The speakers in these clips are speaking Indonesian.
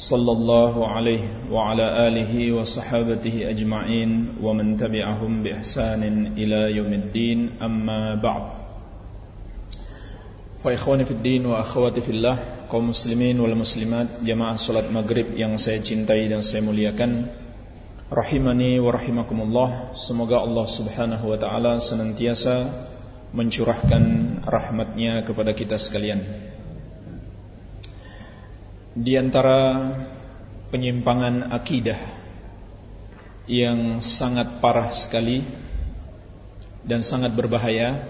صلى الله عليه وعلى آله وصحابته أجمعين ومن تبعهم بإحسان إلى يوم الدين أما بعد فإخواني في الدين وأخواتي في الله kaum muslimin wal muslimat jamaah salat maghrib yang saya cintai dan saya muliakan rahimani wa rahimakumullah semoga Allah Subhanahu wa taala senantiasa mencurahkan rahmatnya kepada kita sekalian di antara penyimpangan akidah yang sangat parah sekali dan sangat berbahaya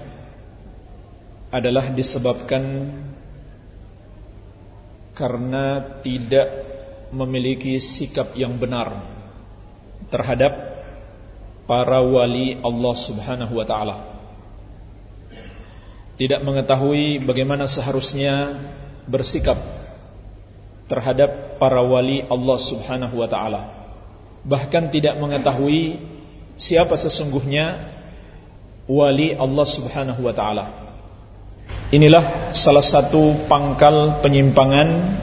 adalah disebabkan karena tidak memiliki sikap yang benar terhadap para wali Allah Subhanahu wa taala. Tidak mengetahui bagaimana seharusnya bersikap terhadap para wali Allah Subhanahu wa taala. Bahkan tidak mengetahui siapa sesungguhnya wali Allah Subhanahu wa taala. Inilah salah satu pangkal penyimpangan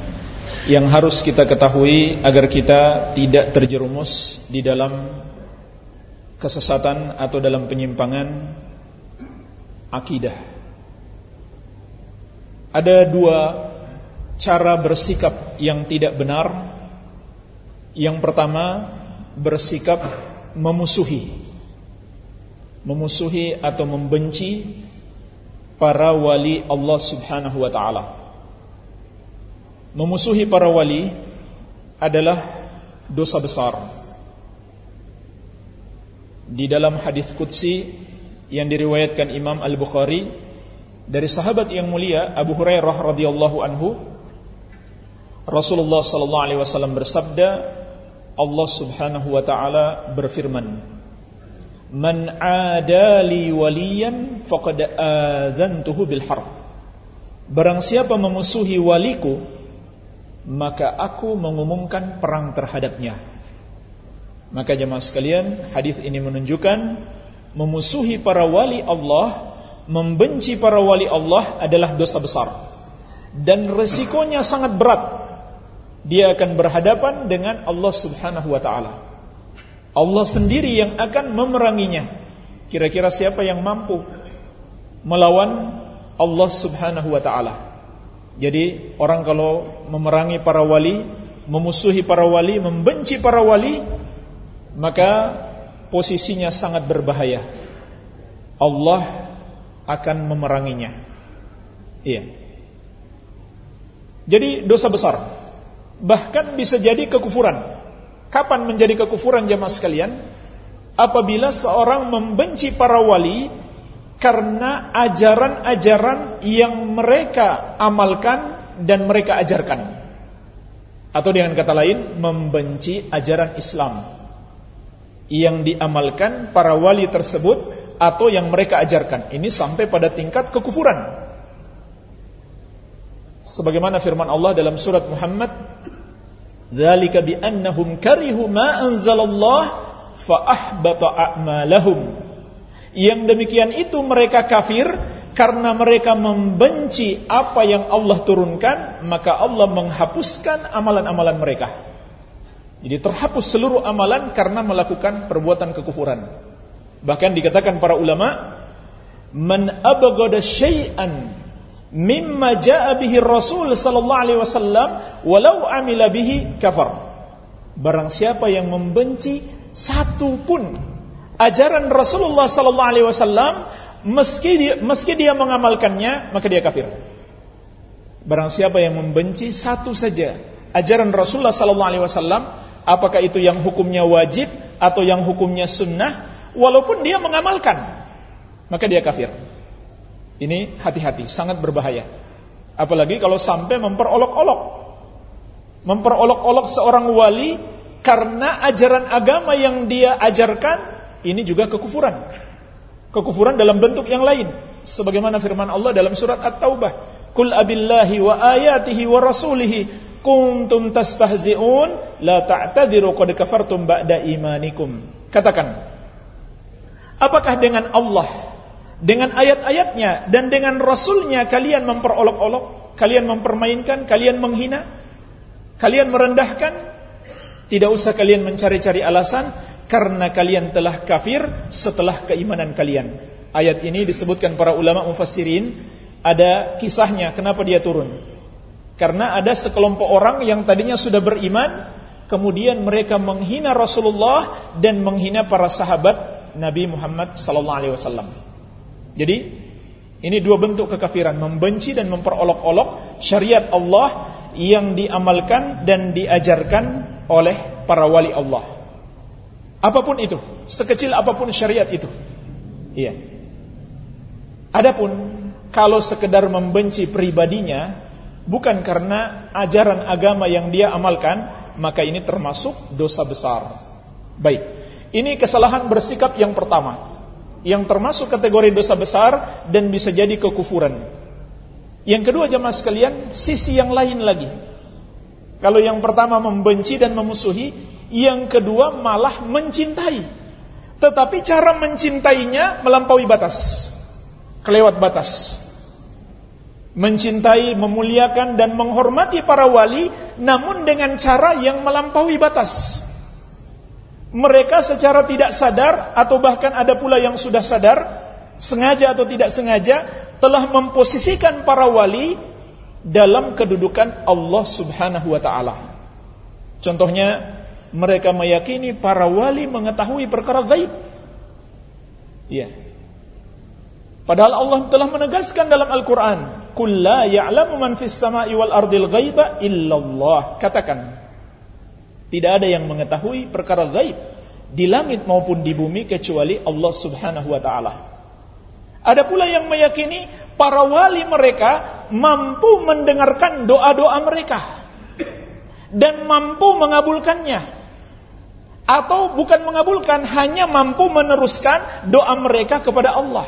yang harus kita ketahui agar kita tidak terjerumus di dalam kesesatan atau dalam penyimpangan akidah. Ada dua cara bersikap yang tidak benar. Yang pertama Bersikap memusuhi. Memusuhi atau membenci Para wali Allah subhanahu wa ta'ala. Memusuhi para wali Adalah dosa besar. Di dalam hadis Qudsi Yang diriwayatkan Imam Al-Bukhari dari sahabat yang mulia Abu Hurairah radhiyallahu anhu Rasulullah sallallahu alaihi wasallam bersabda Allah Subhanahu wa taala berfirman Man adali waliyan faqad adzantuhu bil harb. Barang siapa memusuhi waliku maka aku mengumumkan perang terhadapnya. Maka jemaah sekalian hadis ini menunjukkan memusuhi para wali Allah membenci para wali Allah adalah dosa besar. Dan resikonya sangat berat. Dia akan berhadapan dengan Allah Subhanahu wa taala. Allah sendiri yang akan memeranginya. Kira-kira siapa yang mampu melawan Allah Subhanahu wa taala? Jadi orang kalau memerangi para wali, memusuhi para wali, membenci para wali, maka posisinya sangat berbahaya. Allah akan memeranginya. Iya. Jadi dosa besar. Bahkan bisa jadi kekufuran. Kapan menjadi kekufuran jamaah sekalian? Apabila seorang membenci para wali karena ajaran-ajaran yang mereka amalkan dan mereka ajarkan. Atau dengan kata lain, membenci ajaran Islam yang diamalkan para wali tersebut atau yang mereka ajarkan. Ini sampai pada tingkat kekufuran. Sebagaimana firman Allah dalam surat Muhammad, "Dzalika bi annahum karihu ma anzalallah fa ahbata a'malahum." Yang demikian itu mereka kafir karena mereka membenci apa yang Allah turunkan, maka Allah menghapuskan amalan-amalan mereka. Jadi terhapus seluruh amalan karena melakukan perbuatan kekufuran. Bahkan dikatakan para ulama, "Man abghada syai'an mimma jaa bihi Rasul sallallahu alaihi wasallam walau amila bihi kafar." Barang siapa yang membenci satu pun ajaran Rasulullah sallallahu alaihi wasallam meski dia, meski dia mengamalkannya, maka dia kafir. Barang siapa yang membenci satu saja ajaran Rasulullah sallallahu alaihi wasallam apakah itu yang hukumnya wajib atau yang hukumnya sunnah, walaupun dia mengamalkan, maka dia kafir. Ini hati-hati, sangat berbahaya. Apalagi kalau sampai memperolok-olok. Memperolok-olok seorang wali Karena ajaran agama yang dia ajarkan ini juga kekufuran. Kekufuran dalam bentuk yang lain. Sebagaimana firman Allah dalam surat At-Taubah. Kul abillahi wa ayatihi wa rasulihi kuntum tastahzi'un la ta'tadiru qad kafartum ba'da imanikum. Katakan, apakah dengan Allah, dengan ayat-ayatnya dan dengan rasulnya kalian memperolok-olok, kalian mempermainkan, kalian menghina, kalian merendahkan? Tidak usah kalian mencari-cari alasan karena kalian telah kafir setelah keimanan kalian. Ayat ini disebutkan para ulama mufassirin ada kisahnya kenapa dia turun. Karena ada sekelompok orang yang tadinya sudah beriman kemudian mereka menghina Rasulullah dan menghina para sahabat Nabi Muhammad sallallahu alaihi wasallam. Jadi ini dua bentuk kekafiran, membenci dan memperolok-olok syariat Allah yang diamalkan dan diajarkan oleh para wali Allah. Apa pun itu, sekecil apa pun syariat itu. Iya. Adapun kalau sekedar membenci pribadinya bukan karena ajaran agama yang dia amalkan, maka ini termasuk dosa besar. Baik. Ini kesalahan bersikap yang pertama yang termasuk kategori dosa besar dan bisa jadi kekufuran. Yang kedua jemaah sekalian, sisi yang lain lagi. Kalau yang pertama membenci dan memusuhi, yang kedua malah mencintai. Tetapi cara mencintainya melampaui batas. Kelewat batas. Mencintai, memuliakan dan menghormati para wali namun dengan cara yang melampaui batas. Mereka secara tidak sadar atau bahkan ada pula yang sudah sadar, sengaja atau tidak sengaja telah memposisikan para wali dalam kedudukan Allah Subhanahu wa taala. Contohnya mereka meyakini para wali mengetahui perkara gaib. Iya. Padahal Allah telah menegaskan dalam Al-Qur'an, "Qul la ya'lamu man fis sama'i wal ardil ghaiba illallah." Katakan, tidak ada yang mengetahui perkara gaib di langit maupun di bumi kecuali Allah Subhanahu wa taala. Ada pula yang meyakini para wali mereka mampu mendengarkan doa-doa mereka dan mampu mengabulkannya atau bukan mengabulkan hanya mampu meneruskan doa mereka kepada Allah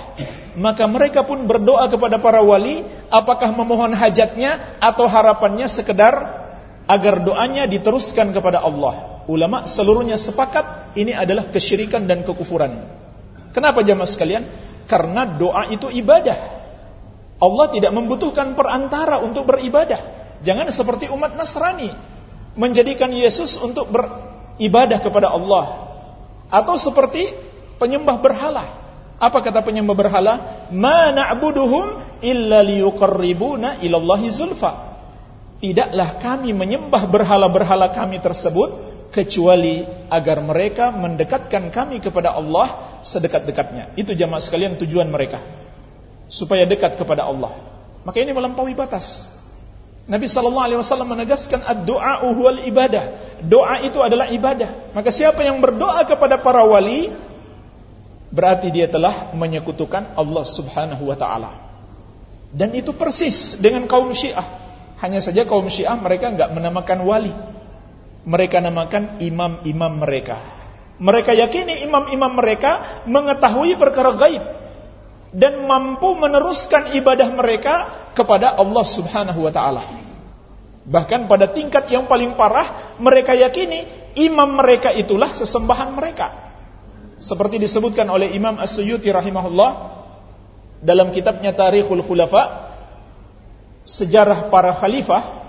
maka mereka pun berdoa kepada para wali apakah memohon hajatnya atau harapannya sekedar agar doanya diteruskan kepada Allah ulama seluruhnya sepakat ini adalah kesyirikan dan kekufuran kenapa jamaah sekalian karena doa itu ibadah Allah tidak membutuhkan perantara untuk beribadah. Jangan seperti umat Nasrani menjadikan Yesus untuk beribadah kepada Allah atau seperti penyembah berhala. Apa kata penyembah berhala? Ma na'buduhum illa liyuqarribuna ilallahi zulfa. Tidaklah kami menyembah berhala-berhala kami tersebut kecuali agar mereka mendekatkan kami kepada Allah sedekat-dekatnya. Itu jamaah sekalian tujuan mereka supaya dekat kepada Allah. Maka ini melampaui batas. Nabi sallallahu alaihi wasallam menegaskan ad-du'a ibadah. Doa itu adalah ibadah. Maka siapa yang berdoa kepada para wali berarti dia telah menyekutukan Allah Subhanahu wa taala. Dan itu persis dengan kaum Syiah. Hanya saja kaum Syiah mereka enggak menamakan wali. Mereka namakan imam-imam mereka. Mereka yakini imam-imam mereka mengetahui perkara gaib dan mampu meneruskan ibadah mereka kepada Allah Subhanahu wa taala. Bahkan pada tingkat yang paling parah, mereka yakini imam mereka itulah sesembahan mereka. Seperti disebutkan oleh Imam As-Suyuti rahimahullah dalam kitabnya Tarikhul Khulafa, sejarah para khalifah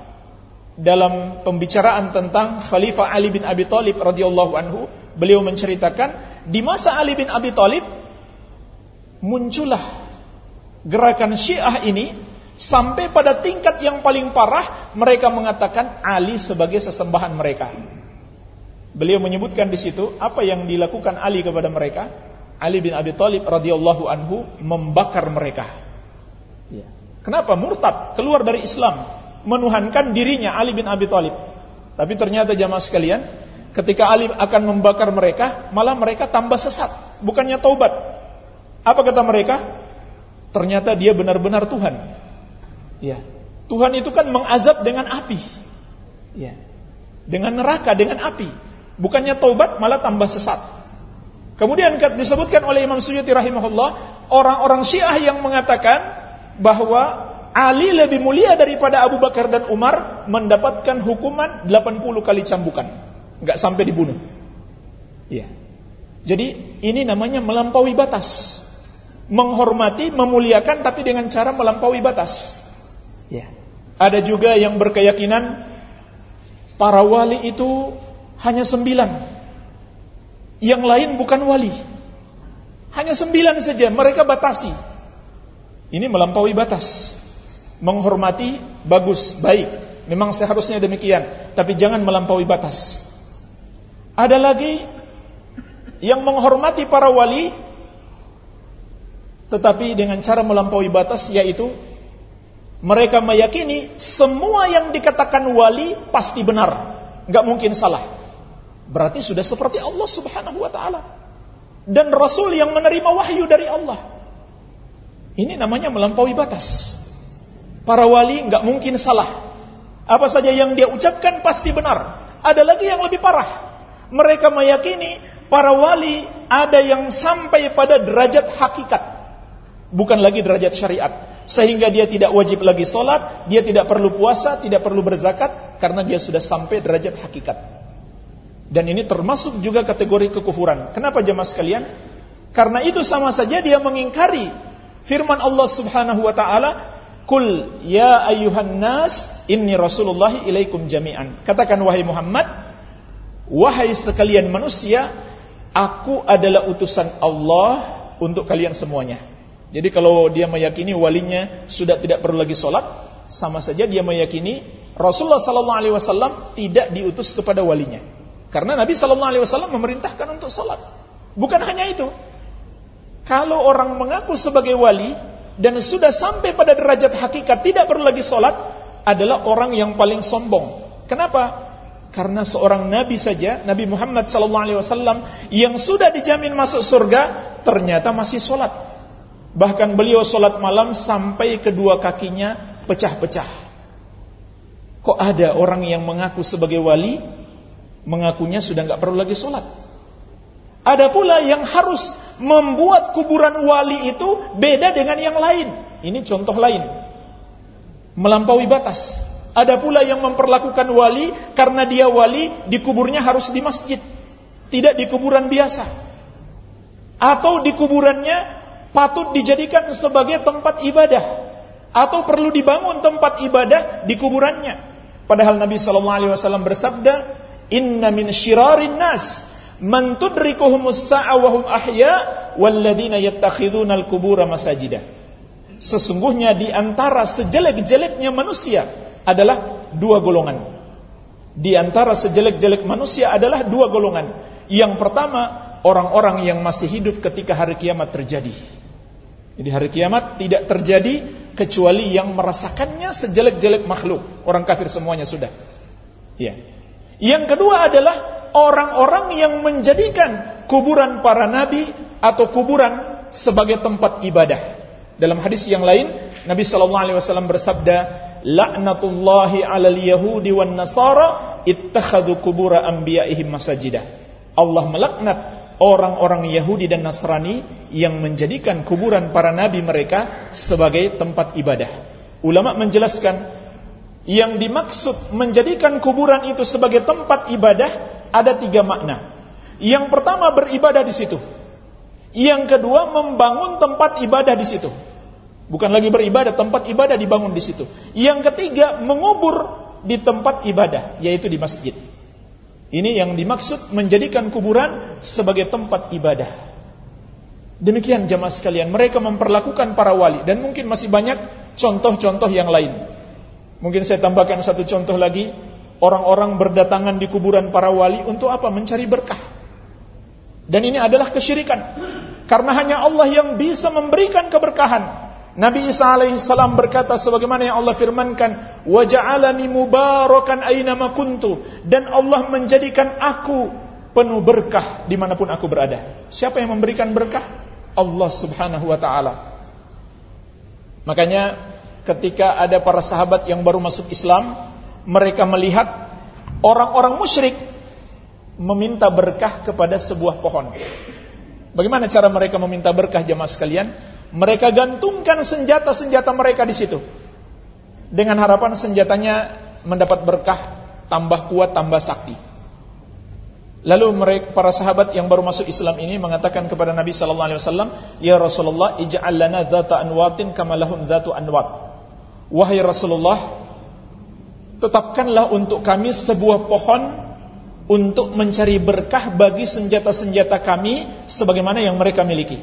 dalam pembicaraan tentang Khalifah Ali bin Abi Thalib radhiyallahu anhu, beliau menceritakan di masa Ali bin Abi Thalib muncullah gerakan Syiah ini sampai pada tingkat yang paling parah mereka mengatakan Ali sebagai sesembahan mereka. Beliau menyebutkan di situ apa yang dilakukan Ali kepada mereka. Ali bin Abi Thalib radhiyallahu anhu membakar mereka. Kenapa murtad keluar dari Islam menuhankan dirinya Ali bin Abi Thalib. Tapi ternyata jamaah sekalian, ketika Ali akan membakar mereka, malah mereka tambah sesat, bukannya taubat. Apa kata mereka? Ternyata dia benar-benar Tuhan. Ya. Tuhan itu kan mengazab dengan api. Ya. Dengan neraka, dengan api. Bukannya taubat malah tambah sesat. Kemudian disebutkan oleh Imam Suyuti rahimahullah, orang-orang Syiah yang mengatakan bahwa Ali lebih mulia daripada Abu Bakar dan Umar mendapatkan hukuman 80 kali cambukan. Enggak sampai dibunuh. Iya. Jadi ini namanya melampaui batas. Menghormati, memuliakan tapi dengan cara melampaui batas. Ya. Ada juga yang berkeyakinan para wali itu hanya sembilan. Yang lain bukan wali. Hanya sembilan saja, mereka batasi. Ini melampaui batas. Menghormati, bagus, baik. Memang seharusnya demikian. Tapi jangan melampaui batas. Ada lagi yang menghormati para wali, tetapi dengan cara melampaui batas, yaitu mereka meyakini semua yang dikatakan wali pasti benar, nggak mungkin salah. Berarti sudah seperti Allah Subhanahu wa taala. Dan rasul yang menerima wahyu dari Allah. Ini namanya melampaui batas. Para wali nggak mungkin salah. Apa saja yang dia ucapkan pasti benar. Ada lagi yang lebih parah. Mereka meyakini para wali ada yang sampai pada derajat hakikat. Bukan lagi derajat syariat sehingga dia tidak wajib lagi sholat, dia tidak perlu puasa, tidak perlu berzakat, karena dia sudah sampai derajat hakikat. Dan ini termasuk juga kategori kekufuran. Kenapa jemaah sekalian? Karena itu sama saja dia mengingkari firman Allah Subhanahu wa taala, "Kul ya ayyuhan nas, inni Rasulullah ilaikum jami'an." Katakan wahai Muhammad, wahai sekalian manusia, aku adalah utusan Allah untuk kalian semuanya. Jadi kalau dia meyakini walinya sudah tidak perlu lagi sholat, sama saja dia meyakini Rasulullah Sallallahu Alaihi Wasallam tidak diutus kepada walinya. Karena Nabi Sallallahu Alaihi Wasallam memerintahkan untuk sholat. Bukan hanya itu. Kalau orang mengaku sebagai wali dan sudah sampai pada derajat hakikat tidak perlu lagi sholat, adalah orang yang paling sombong. Kenapa? Karena seorang nabi saja, Nabi Muhammad SAW yang sudah dijamin masuk surga, ternyata masih sholat. Bahkan beliau sholat malam sampai kedua kakinya pecah-pecah. Kok ada orang yang mengaku sebagai wali, mengakunya sudah nggak perlu lagi sholat. Ada pula yang harus membuat kuburan wali itu beda dengan yang lain. Ini contoh lain. Melampaui batas. Ada pula yang memperlakukan wali karena dia wali di kuburnya harus di masjid, tidak di kuburan biasa. Atau di kuburannya patut dijadikan sebagai tempat ibadah atau perlu dibangun tempat ibadah di kuburannya. Padahal Nabi sallallahu alaihi wasallam bersabda, "Inna min syirarin nas man tudrikuhumus sa'a wa hum ahya walladzina yattakhiduna al-qubura masajida." Sesungguhnya di antara sejelek-jeleknya manusia adalah dua golongan. Di antara sejelek-jelek manusia adalah dua golongan. Yang pertama, orang-orang yang masih hidup ketika hari kiamat terjadi. Jadi hari kiamat tidak terjadi kecuali yang merasakannya sejelek-jelek makhluk. Orang kafir semuanya sudah. Ya. Yang kedua adalah orang-orang yang menjadikan kuburan para nabi atau kuburan sebagai tempat ibadah. Dalam hadis yang lain, Nabi sallallahu alaihi wasallam bersabda, "La'natullahi 'alal yahudi wan nasara ittakhadhu kubura anbiya'ihim masajidah." Allah melaknat orang-orang Yahudi dan Nasrani yang menjadikan kuburan para nabi mereka sebagai tempat ibadah. Ulama menjelaskan yang dimaksud menjadikan kuburan itu sebagai tempat ibadah ada tiga makna. Yang pertama beribadah di situ. Yang kedua membangun tempat ibadah di situ. Bukan lagi beribadah, tempat ibadah dibangun di situ. Yang ketiga mengubur di tempat ibadah, yaitu di masjid. Ini yang dimaksud menjadikan kuburan sebagai tempat ibadah. Demikian jamaah sekalian, mereka memperlakukan para wali dan mungkin masih banyak contoh-contoh yang lain. Mungkin saya tambahkan satu contoh lagi, orang-orang berdatangan di kuburan para wali untuk apa? Mencari berkah. Dan ini adalah kesyirikan. Karena hanya Allah yang bisa memberikan keberkahan. Nabi Isa alaihissalam berkata sebagaimana yang Allah firmankan, "Wa ja'alani mubarakan aina kuntu." Dan Allah menjadikan aku penuh berkah di mana pun aku berada. Siapa yang memberikan berkah? Allah Subhanahu wa taala. Makanya ketika ada para sahabat yang baru masuk Islam, mereka melihat orang-orang musyrik meminta berkah kepada sebuah pohon. Bagaimana cara mereka meminta berkah jemaah sekalian? Mereka gantungkan senjata-senjata mereka di situ. Dengan harapan senjatanya mendapat berkah, tambah kuat, tambah sakti. Lalu mereka para sahabat yang baru masuk Islam ini mengatakan kepada Nabi sallallahu alaihi wasallam, "Ya Rasulullah, ij'al lana dzata anwatin kama lahum dzatu anwat." Wahai Rasulullah, tetapkanlah untuk kami sebuah pohon untuk mencari berkah bagi senjata-senjata kami sebagaimana yang mereka miliki.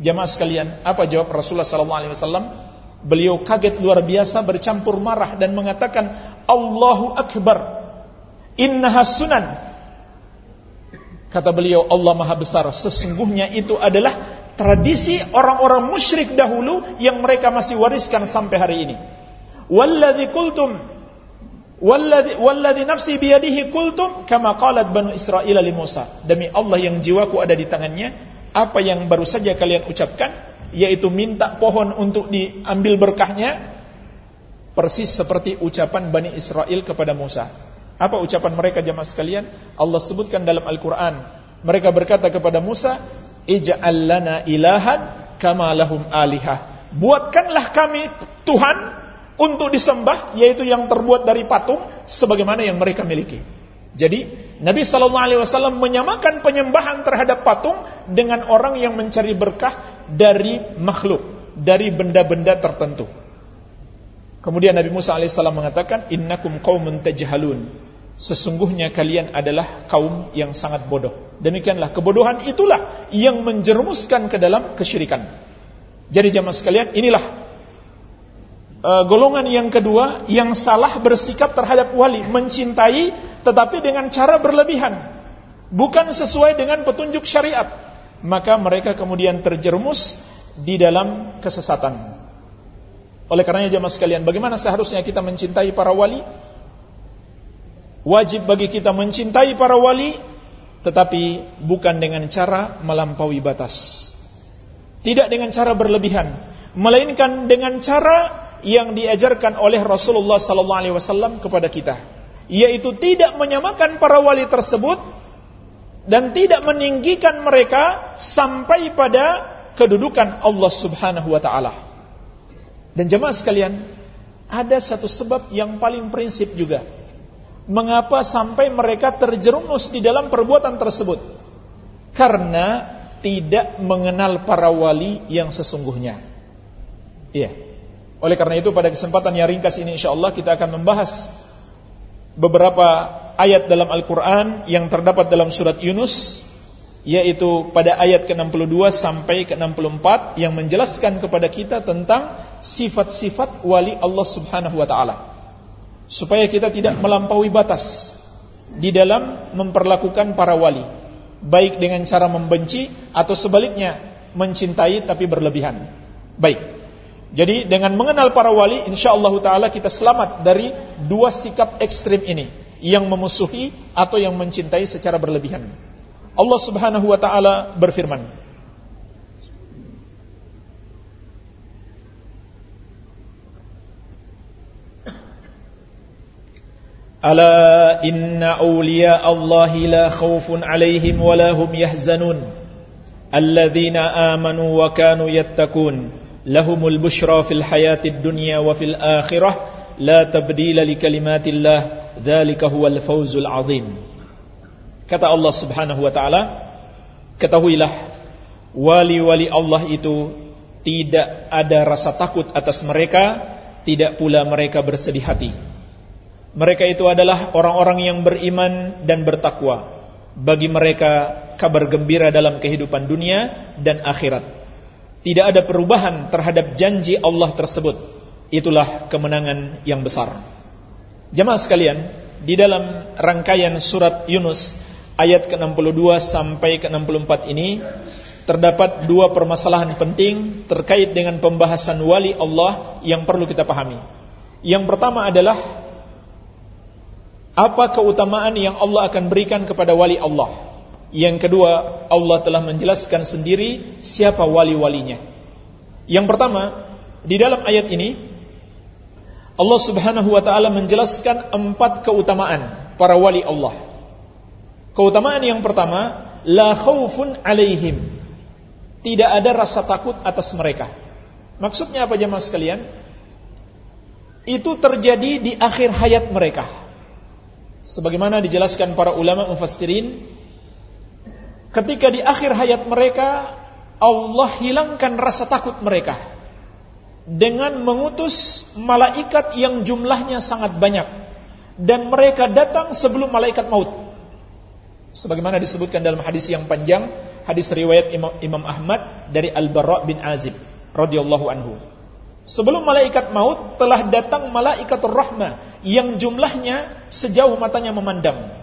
Jamaah sekalian, apa jawab Rasulullah wasallam? Beliau kaget luar biasa bercampur marah dan mengatakan, "Allahu akbar. Innaha sunan." Kata beliau, Allah Maha Besar. Sesungguhnya itu adalah tradisi orang-orang musyrik dahulu yang mereka masih wariskan sampai hari ini. Walladzi qultum Walladhi, walladhi nafsi biyadihi kultum kama qalat banu Israel li Musa. Demi Allah yang jiwaku ada di tangannya, apa yang baru saja kalian ucapkan yaitu minta pohon untuk diambil berkahnya persis seperti ucapan Bani Israel kepada Musa. Apa ucapan mereka jemaah sekalian? Allah sebutkan dalam Al-Qur'an. Mereka berkata kepada Musa, "Ij'al lana ilahan kama lahum alihah." Buatkanlah kami Tuhan untuk disembah yaitu yang terbuat dari patung sebagaimana yang mereka miliki. Jadi Nabi Shallallahu Alaihi Wasallam menyamakan penyembahan terhadap patung dengan orang yang mencari berkah dari makhluk, dari benda-benda tertentu. Kemudian Nabi Musa alaihissalam mengatakan, Innakum qaumun tajhalun. Sesungguhnya kalian adalah kaum yang sangat bodoh. Demikianlah kebodohan itulah yang menjerumuskan ke dalam kesyirikan. Jadi jamaah sekalian, inilah uh, golongan yang kedua yang salah bersikap terhadap wali, mencintai tetapi dengan cara berlebihan, bukan sesuai dengan petunjuk syariat. Maka mereka kemudian terjerumus di dalam kesesatan. Oleh karenanya jemaah sekalian, bagaimana seharusnya kita mencintai para wali? Wajib bagi kita mencintai para wali, tetapi bukan dengan cara melampaui batas. Tidak dengan cara berlebihan, melainkan dengan cara yang diajarkan oleh Rasulullah sallallahu alaihi wasallam kepada kita, yaitu tidak menyamakan para wali tersebut dan tidak meninggikan mereka sampai pada kedudukan Allah Subhanahu wa taala. Dan jemaah sekalian, ada satu sebab yang paling prinsip juga. Mengapa sampai mereka terjerumus di dalam perbuatan tersebut? Karena tidak mengenal para wali yang sesungguhnya. Iya. Yeah. Oleh karena itu pada kesempatan yang ringkas ini insya Allah kita akan membahas beberapa ayat dalam Al-Quran yang terdapat dalam surat Yunus yaitu pada ayat ke-62 sampai ke-64 yang menjelaskan kepada kita tentang sifat-sifat wali Allah Subhanahu wa taala. Supaya kita tidak melampaui batas di dalam memperlakukan para wali, baik dengan cara membenci atau sebaliknya mencintai tapi berlebihan. Baik. Jadi dengan mengenal para wali, insya Allah Taala kita selamat dari dua sikap ekstrim ini, yang memusuhi atau yang mencintai secara berlebihan. Allah Subhanahu Wa Taala berfirman, Ala inna awliya Allahi la khawfun alaihim wa lahum yahzanun. Alladhina amanu wa kanu yattakun lahumul bushra fil hayatid dunya wa fil akhirah la tabdila li kalimatillah dzalika huwal fawzul azim. Kata Allah Subhanahu wa taala ketahuilah wali-wali Allah itu tidak ada rasa takut atas mereka tidak pula mereka bersedih hati. Mereka itu adalah orang-orang yang beriman dan bertakwa. Bagi mereka kabar gembira dalam kehidupan dunia dan akhirat tidak ada perubahan terhadap janji Allah tersebut. Itulah kemenangan yang besar. Jemaah sekalian, di dalam rangkaian surat Yunus ayat ke-62 sampai ke-64 ini terdapat dua permasalahan penting terkait dengan pembahasan wali Allah yang perlu kita pahami. Yang pertama adalah apa keutamaan yang Allah akan berikan kepada wali Allah yang kedua, Allah telah menjelaskan sendiri siapa wali-walinya. Yang pertama, di dalam ayat ini Allah Subhanahu wa taala menjelaskan empat keutamaan para wali Allah. Keutamaan yang pertama, la khaufun alaihim. Tidak ada rasa takut atas mereka. Maksudnya apa jemaah sekalian? Itu terjadi di akhir hayat mereka. Sebagaimana dijelaskan para ulama mufassirin, ketika di akhir hayat mereka Allah hilangkan rasa takut mereka dengan mengutus malaikat yang jumlahnya sangat banyak. Dan mereka datang sebelum malaikat maut. Sebagaimana disebutkan dalam hadis yang panjang, hadis riwayat Imam, Ahmad dari Al-Bara bin Azib radhiyallahu anhu. Sebelum malaikat maut telah datang malaikatur rahmah yang jumlahnya sejauh matanya memandang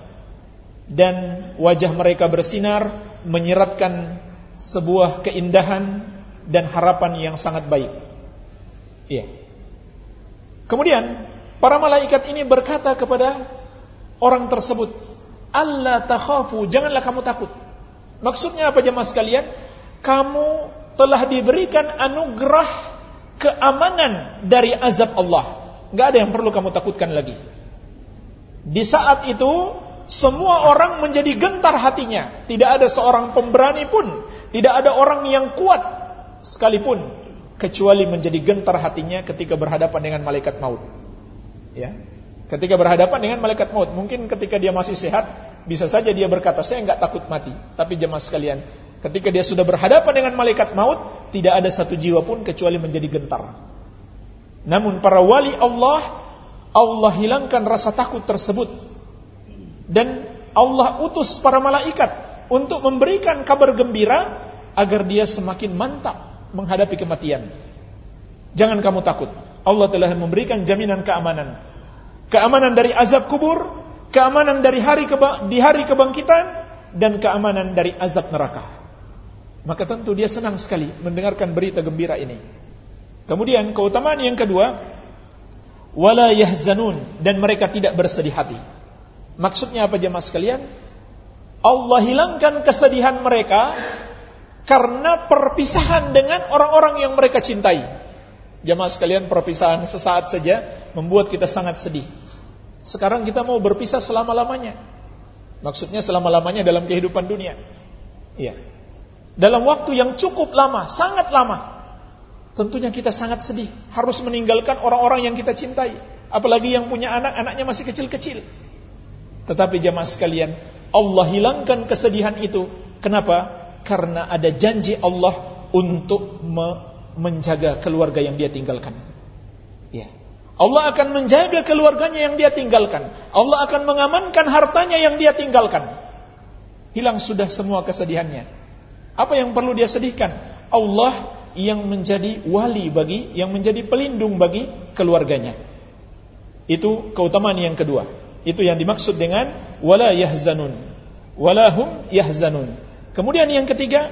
dan wajah mereka bersinar menyiratkan sebuah keindahan dan harapan yang sangat baik. Iya. Kemudian para malaikat ini berkata kepada orang tersebut, Allah takhafu, janganlah kamu takut. Maksudnya apa jemaah sekalian? Kamu telah diberikan anugerah keamanan dari azab Allah. Gak ada yang perlu kamu takutkan lagi. Di saat itu, semua orang menjadi gentar hatinya. Tidak ada seorang pemberani pun, tidak ada orang yang kuat sekalipun kecuali menjadi gentar hatinya ketika berhadapan dengan malaikat maut. Ya. Ketika berhadapan dengan malaikat maut, mungkin ketika dia masih sehat, bisa saja dia berkata, saya enggak takut mati. Tapi jemaah sekalian, ketika dia sudah berhadapan dengan malaikat maut, tidak ada satu jiwa pun kecuali menjadi gentar. Namun para wali Allah, Allah hilangkan rasa takut tersebut. Dan Allah utus para malaikat untuk memberikan kabar gembira agar dia semakin mantap menghadapi kematian. Jangan kamu takut. Allah telah memberikan jaminan keamanan keamanan dari azab kubur, keamanan dari hari keba di hari kebangkitan, dan keamanan dari azab neraka. Maka tentu dia senang sekali mendengarkan berita gembira ini. Kemudian keutamaan yang kedua, wala yahzanun dan mereka tidak bersedih hati. Maksudnya apa jemaah sekalian? Allah hilangkan kesedihan mereka karena perpisahan dengan orang-orang yang mereka cintai. Jamaah sekalian perpisahan sesaat saja membuat kita sangat sedih. Sekarang kita mau berpisah selama-lamanya. Maksudnya selama-lamanya dalam kehidupan dunia. Iya. Dalam waktu yang cukup lama, sangat lama. Tentunya kita sangat sedih, harus meninggalkan orang-orang yang kita cintai. Apalagi yang punya anak, anaknya masih kecil-kecil. Tetapi jamaah sekalian, Allah hilangkan kesedihan itu. Kenapa? Karena ada janji Allah untuk menjaga keluarga yang dia tinggalkan. Ya. Allah akan menjaga keluarganya yang dia tinggalkan. Allah akan mengamankan hartanya yang dia tinggalkan. Hilang sudah semua kesedihannya. Apa yang perlu dia sedihkan? Allah yang menjadi wali bagi, yang menjadi pelindung bagi keluarganya. Itu keutamaan yang kedua. Itu yang dimaksud dengan wala yahzanun. Walahum yahzanun. Kemudian yang ketiga,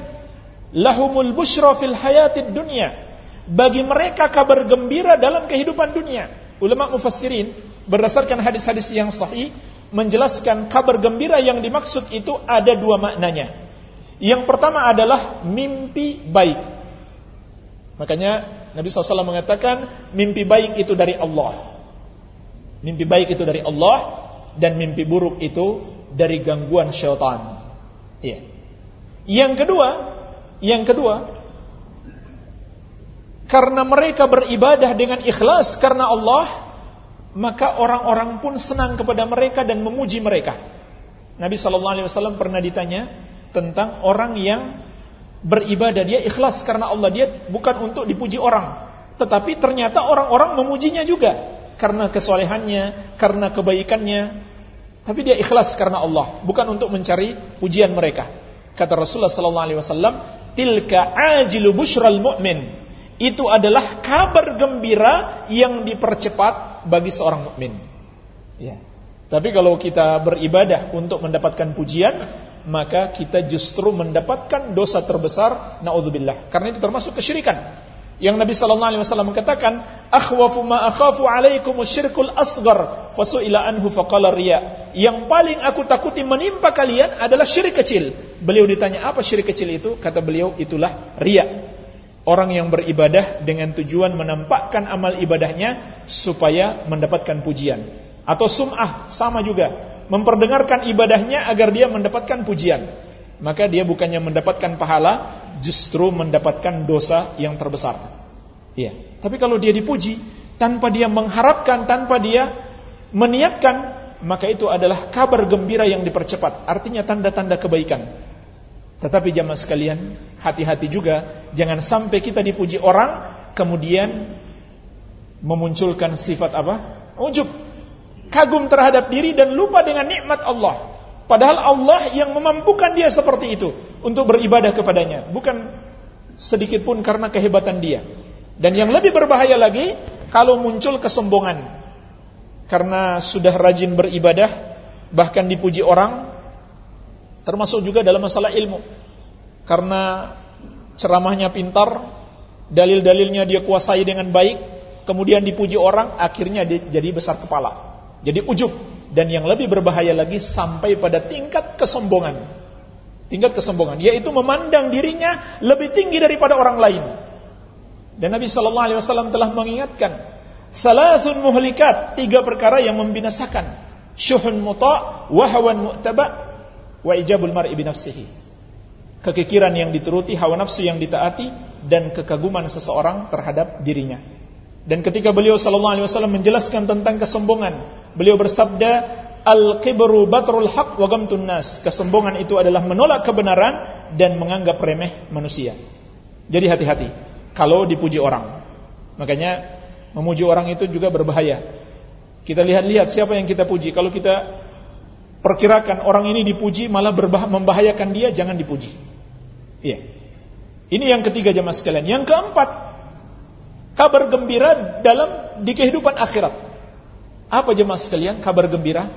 lahumul bushra fil hayatid dunya. Bagi mereka kabar gembira dalam kehidupan dunia. Ulama mufassirin berdasarkan hadis-hadis yang sahih menjelaskan kabar gembira yang dimaksud itu ada dua maknanya. Yang pertama adalah mimpi baik. Makanya Nabi SAW mengatakan mimpi baik itu dari Allah. Mimpi baik itu dari Allah dan mimpi buruk itu dari gangguan syaitan. Iya. Yang kedua, yang kedua, karena mereka beribadah dengan ikhlas karena Allah, maka orang-orang pun senang kepada mereka dan memuji mereka. Nabi Shallallahu Alaihi Wasallam pernah ditanya tentang orang yang beribadah dia ikhlas karena Allah dia bukan untuk dipuji orang, tetapi ternyata orang-orang memujinya juga karena kesolehannya, karena kebaikannya. Tapi dia ikhlas karena Allah, bukan untuk mencari pujian mereka. Kata Rasulullah sallallahu alaihi wasallam, "Tilka ajilu busyral mu'min." Itu adalah kabar gembira yang dipercepat bagi seorang mukmin. Ya. Tapi kalau kita beribadah untuk mendapatkan pujian, maka kita justru mendapatkan dosa terbesar, naudzubillah. Karena itu termasuk kesyirikan. Yang Nabi sallallahu alaihi wasallam mengatakan, "Akhwafu ma akhafu alaikum syirkul asghar." Fasuila anhu faqala riya. Yang paling aku takuti menimpa kalian adalah syirik kecil. Beliau ditanya, "Apa syirik kecil itu?" Kata beliau, "Itulah riya." Orang yang beribadah dengan tujuan menampakkan amal ibadahnya supaya mendapatkan pujian. Atau sum'ah, sama juga. memperdengarkan ibadahnya agar dia mendapatkan pujian. Maka dia bukannya mendapatkan pahala, justru mendapatkan dosa yang terbesar. Iya. Tapi kalau dia dipuji tanpa dia mengharapkan, tanpa dia meniatkan, maka itu adalah kabar gembira yang dipercepat. Artinya tanda-tanda kebaikan. Tetapi jamaah sekalian, hati-hati juga jangan sampai kita dipuji orang kemudian memunculkan sifat apa? Ujub. Kagum terhadap diri dan lupa dengan nikmat Allah. Padahal Allah yang memampukan dia seperti itu untuk beribadah kepadanya, bukan sedikit pun karena kehebatan dia. Dan yang lebih berbahaya lagi kalau muncul kesombongan. Karena sudah rajin beribadah, bahkan dipuji orang, termasuk juga dalam masalah ilmu. Karena ceramahnya pintar, dalil-dalilnya dia kuasai dengan baik, kemudian dipuji orang, akhirnya dia jadi besar kepala. Jadi ujub. Dan yang lebih berbahaya lagi sampai pada tingkat kesombongan. Tingkat kesombongan, yaitu memandang dirinya lebih tinggi daripada orang lain. Dan Nabi Shallallahu Alaihi Wasallam telah mengingatkan, salasun muhlikat, tiga perkara yang membinasakan. Syuhun muta, wahawan mu'taba, wa ijabul mar'i binafsihi. Kekikiran yang dituruti, hawa nafsu yang ditaati, dan kekaguman seseorang terhadap dirinya. Dan ketika beliau sallallahu alaihi wasallam menjelaskan tentang kesombongan, beliau bersabda, "Al-kibru batrul haq wa gamtun nas." Kesombongan itu adalah menolak kebenaran dan menganggap remeh manusia. Jadi hati-hati kalau dipuji orang. Makanya memuji orang itu juga berbahaya. Kita lihat-lihat siapa yang kita puji. Kalau kita perkirakan orang ini dipuji malah membahayakan dia, jangan dipuji. Iya. Ini yang ketiga jemaah sekalian. Yang keempat, kabar gembira dalam di kehidupan akhirat. Apa jemaah sekalian? Kabar gembira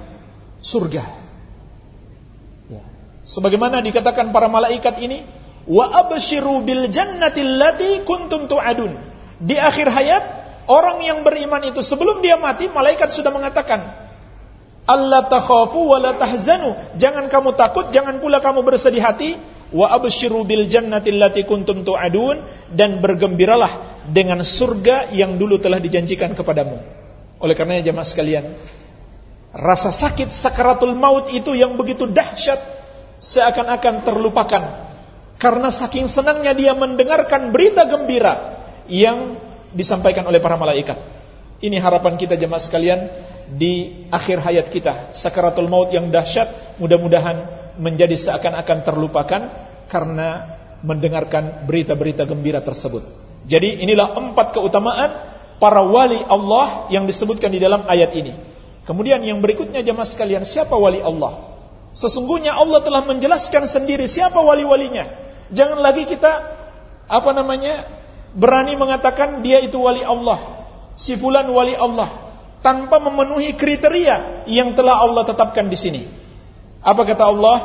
surga. Ya. Sebagaimana dikatakan para malaikat ini, wa abshiru bil jannati allati kuntum tu'adun. Di akhir hayat, orang yang beriman itu sebelum dia mati, malaikat sudah mengatakan, Allah takhafu wa la tahzanu. Jangan kamu takut, jangan pula kamu bersedih hati wa abshiru bil jannati allati kuntum tu'adun dan bergembiralah dengan surga yang dulu telah dijanjikan kepadamu. Oleh karenanya jemaah sekalian, rasa sakit sakaratul maut itu yang begitu dahsyat seakan-akan terlupakan karena saking senangnya dia mendengarkan berita gembira yang disampaikan oleh para malaikat. Ini harapan kita jemaah sekalian di akhir hayat kita. Sakaratul maut yang dahsyat mudah-mudahan menjadi seakan-akan terlupakan karena mendengarkan berita-berita gembira tersebut. Jadi inilah empat keutamaan para wali Allah yang disebutkan di dalam ayat ini. Kemudian yang berikutnya jemaah sekalian, siapa wali Allah? Sesungguhnya Allah telah menjelaskan sendiri siapa wali-walinya. Jangan lagi kita apa namanya berani mengatakan dia itu wali Allah, si fulan wali Allah tanpa memenuhi kriteria yang telah Allah tetapkan di sini. Apa kata Allah?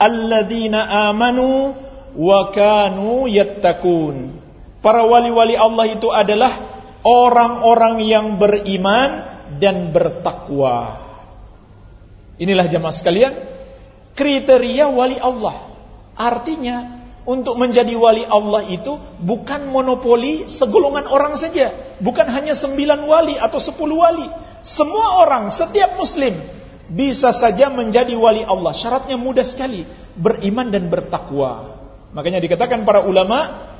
Alladzina amanu wa kanu yattaqun. Para wali-wali Allah itu adalah orang-orang yang beriman dan bertakwa. Inilah jemaah sekalian, kriteria wali Allah. Artinya, untuk menjadi wali Allah itu bukan monopoli segolongan orang saja. Bukan hanya sembilan wali atau sepuluh wali. Semua orang, setiap muslim bisa saja menjadi wali Allah. Syaratnya mudah sekali, beriman dan bertakwa. Makanya dikatakan para ulama,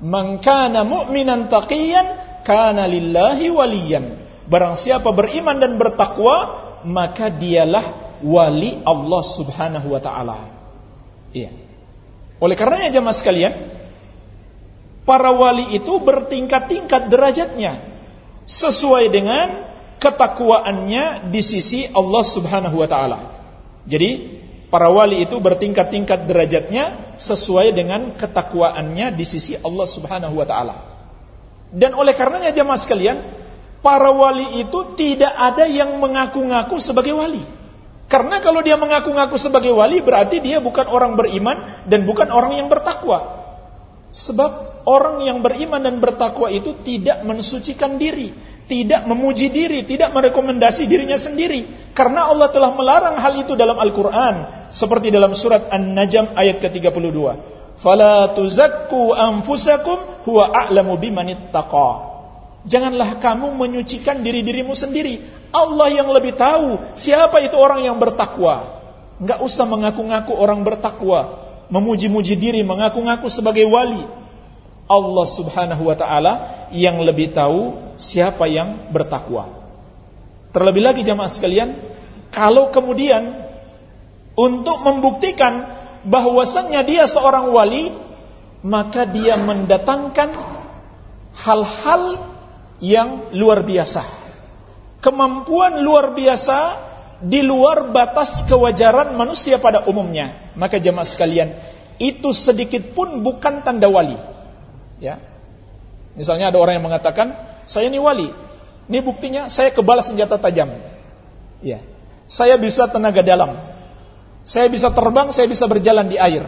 "Man kana mu'minan taqiyan kana lillahi waliyan." Barang siapa beriman dan bertakwa, maka dialah wali Allah Subhanahu wa taala. Iya. Oleh karenanya jemaah sekalian, para wali itu bertingkat-tingkat derajatnya sesuai dengan ketakwaannya di sisi Allah Subhanahu wa taala. Jadi para wali itu bertingkat-tingkat derajatnya sesuai dengan ketakwaannya di sisi Allah Subhanahu wa taala. Dan oleh karenanya jemaah sekalian, para wali itu tidak ada yang mengaku-ngaku sebagai wali. Karena kalau dia mengaku-ngaku sebagai wali berarti dia bukan orang beriman dan bukan orang yang bertakwa. Sebab orang yang beriman dan bertakwa itu tidak mensucikan diri, tidak memuji diri, tidak merekomendasi dirinya sendiri karena Allah telah melarang hal itu dalam Al-Qur'an seperti dalam surat An-Najm ayat ke-32. Fala tuzakku anfusakum huwa a'lamu bimanittaqa. Janganlah kamu menyucikan diri-dirimu sendiri. Allah yang lebih tahu siapa itu orang yang bertakwa. Enggak usah mengaku-ngaku orang bertakwa, memuji-muji diri, mengaku-ngaku sebagai wali. Allah Subhanahu wa taala yang lebih tahu siapa yang bertakwa. Terlebih lagi jamaah sekalian, kalau kemudian untuk membuktikan bahwasannya dia seorang wali, maka dia mendatangkan hal-hal yang luar biasa. Kemampuan luar biasa di luar batas kewajaran manusia pada umumnya. Maka jemaah sekalian, itu sedikit pun bukan tanda wali. Ya. Misalnya ada orang yang mengatakan, saya ini wali. Ini buktinya saya kebal senjata tajam. Ya. Saya bisa tenaga dalam. Saya bisa terbang, saya bisa berjalan di air.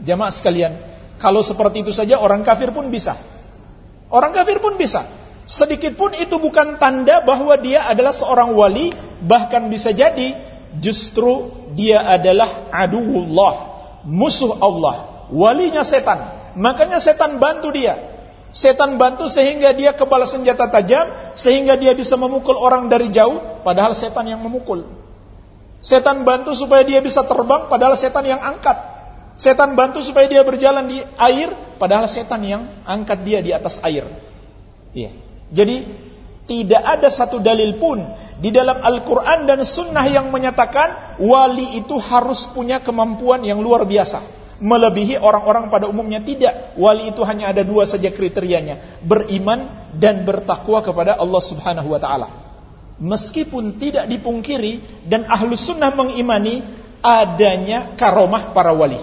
Jamaah sekalian, kalau seperti itu saja orang kafir pun bisa. Orang kafir pun bisa. Sedikit pun itu bukan tanda bahwa dia adalah seorang wali, bahkan bisa jadi justru dia adalah aduullah, musuh Allah, walinya setan. Makanya setan bantu dia. Setan bantu sehingga dia kebal senjata tajam, sehingga dia bisa memukul orang dari jauh, padahal setan yang memukul. Setan bantu supaya dia bisa terbang, padahal setan yang angkat. Setan bantu supaya dia berjalan di air, padahal setan yang angkat dia di atas air. Iya. Jadi tidak ada satu dalil pun di dalam Al-Quran dan Sunnah yang menyatakan wali itu harus punya kemampuan yang luar biasa. Melebihi orang-orang pada umumnya tidak. Wali itu hanya ada dua saja kriterianya. Beriman dan bertakwa kepada Allah subhanahu wa ta'ala. Meskipun tidak dipungkiri dan ahlu sunnah mengimani adanya karomah para wali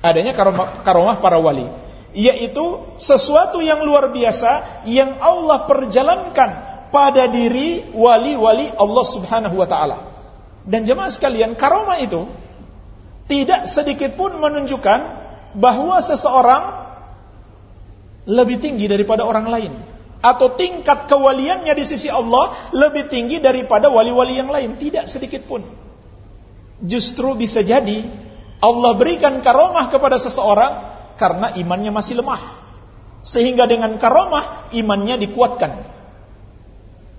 adanya karomah, karomah para wali yaitu sesuatu yang luar biasa yang Allah perjalankan pada diri wali-wali Allah Subhanahu wa taala. Dan jemaah sekalian, karomah itu tidak sedikit pun menunjukkan bahwa seseorang lebih tinggi daripada orang lain atau tingkat kewaliannya di sisi Allah lebih tinggi daripada wali-wali yang lain, tidak sedikit pun. Justru bisa jadi Allah berikan karomah kepada seseorang karena imannya masih lemah. Sehingga dengan karomah imannya dikuatkan.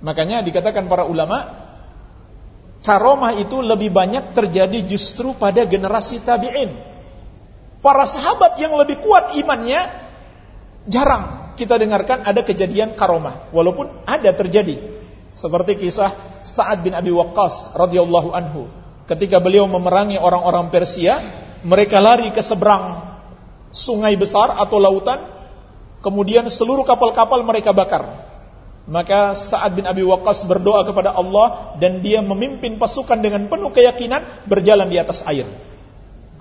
Makanya dikatakan para ulama, karomah itu lebih banyak terjadi justru pada generasi tabi'in. Para sahabat yang lebih kuat imannya jarang kita dengarkan ada kejadian karomah, walaupun ada terjadi. Seperti kisah Sa'ad bin Abi Waqqas radhiyallahu anhu ketika beliau memerangi orang-orang Persia, mereka lari ke seberang sungai besar atau lautan, kemudian seluruh kapal-kapal mereka bakar. Maka Sa'ad bin Abi Waqqas berdoa kepada Allah dan dia memimpin pasukan dengan penuh keyakinan berjalan di atas air.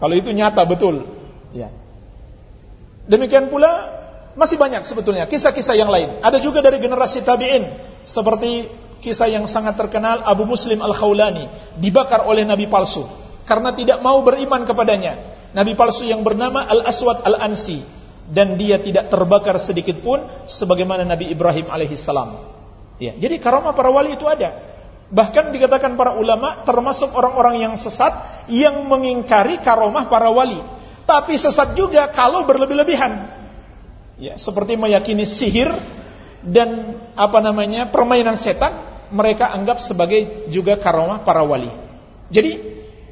Kalau itu nyata betul. Ya. Demikian pula masih banyak sebetulnya kisah-kisah yang lain. Ada juga dari generasi tabi'in seperti kisah yang sangat terkenal Abu Muslim Al-Khawlani dibakar oleh nabi palsu karena tidak mau beriman kepadanya. Nabi palsu yang bernama Al-Aswad Al-Ansi dan dia tidak terbakar sedikit pun sebagaimana Nabi Ibrahim alaihissalam. Ya, jadi karamah para wali itu ada. Bahkan dikatakan para ulama termasuk orang-orang yang sesat yang mengingkari karomah para wali. Tapi sesat juga kalau berlebih-lebihan. Ya, seperti meyakini sihir dan apa namanya permainan setan mereka anggap sebagai juga karomah para wali. Jadi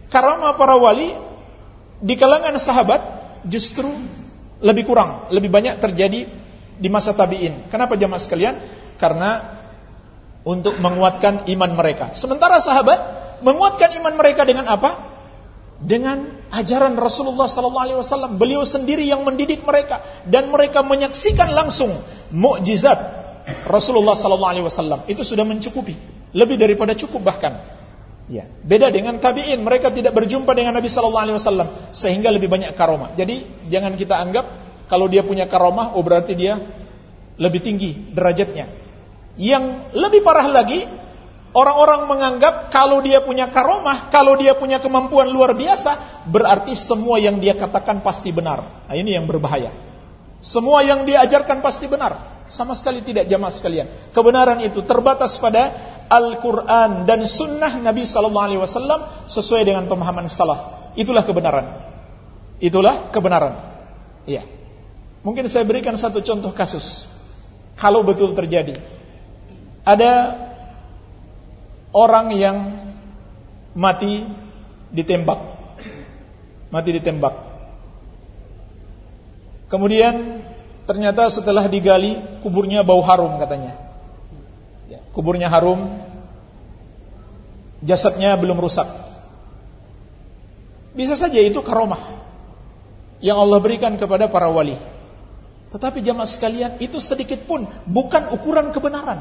karomah para wali di kalangan sahabat justru lebih kurang, lebih banyak terjadi di masa tabiin. Kenapa jamaah sekalian? Karena untuk menguatkan iman mereka. Sementara sahabat menguatkan iman mereka dengan apa? dengan ajaran Rasulullah sallallahu alaihi wasallam. Beliau sendiri yang mendidik mereka dan mereka menyaksikan langsung mukjizat Rasulullah sallallahu alaihi wasallam. Itu sudah mencukupi, lebih daripada cukup bahkan. Ya, beda dengan tabi'in, mereka tidak berjumpa dengan Nabi sallallahu alaihi wasallam sehingga lebih banyak karomah. Jadi jangan kita anggap kalau dia punya karomah oh berarti dia lebih tinggi derajatnya. Yang lebih parah lagi, Orang-orang menganggap kalau dia punya karomah, kalau dia punya kemampuan luar biasa, berarti semua yang dia katakan pasti benar. Nah, ini yang berbahaya. Semua yang dia ajarkan pasti benar. Sama sekali tidak jamaah sekalian. Kebenaran itu terbatas pada Al-Quran dan Sunnah Nabi Sallallahu Alaihi Wasallam sesuai dengan pemahaman salaf. Itulah kebenaran. Itulah kebenaran. Iya. Mungkin saya berikan satu contoh kasus. Kalau betul terjadi. Ada orang yang mati ditembak. Mati ditembak. Kemudian ternyata setelah digali kuburnya bau harum katanya. Ya, kuburnya harum, jasadnya belum rusak. Bisa saja itu karomah yang Allah berikan kepada para wali. Tetapi jamaah sekalian, itu sedikit pun bukan ukuran kebenaran.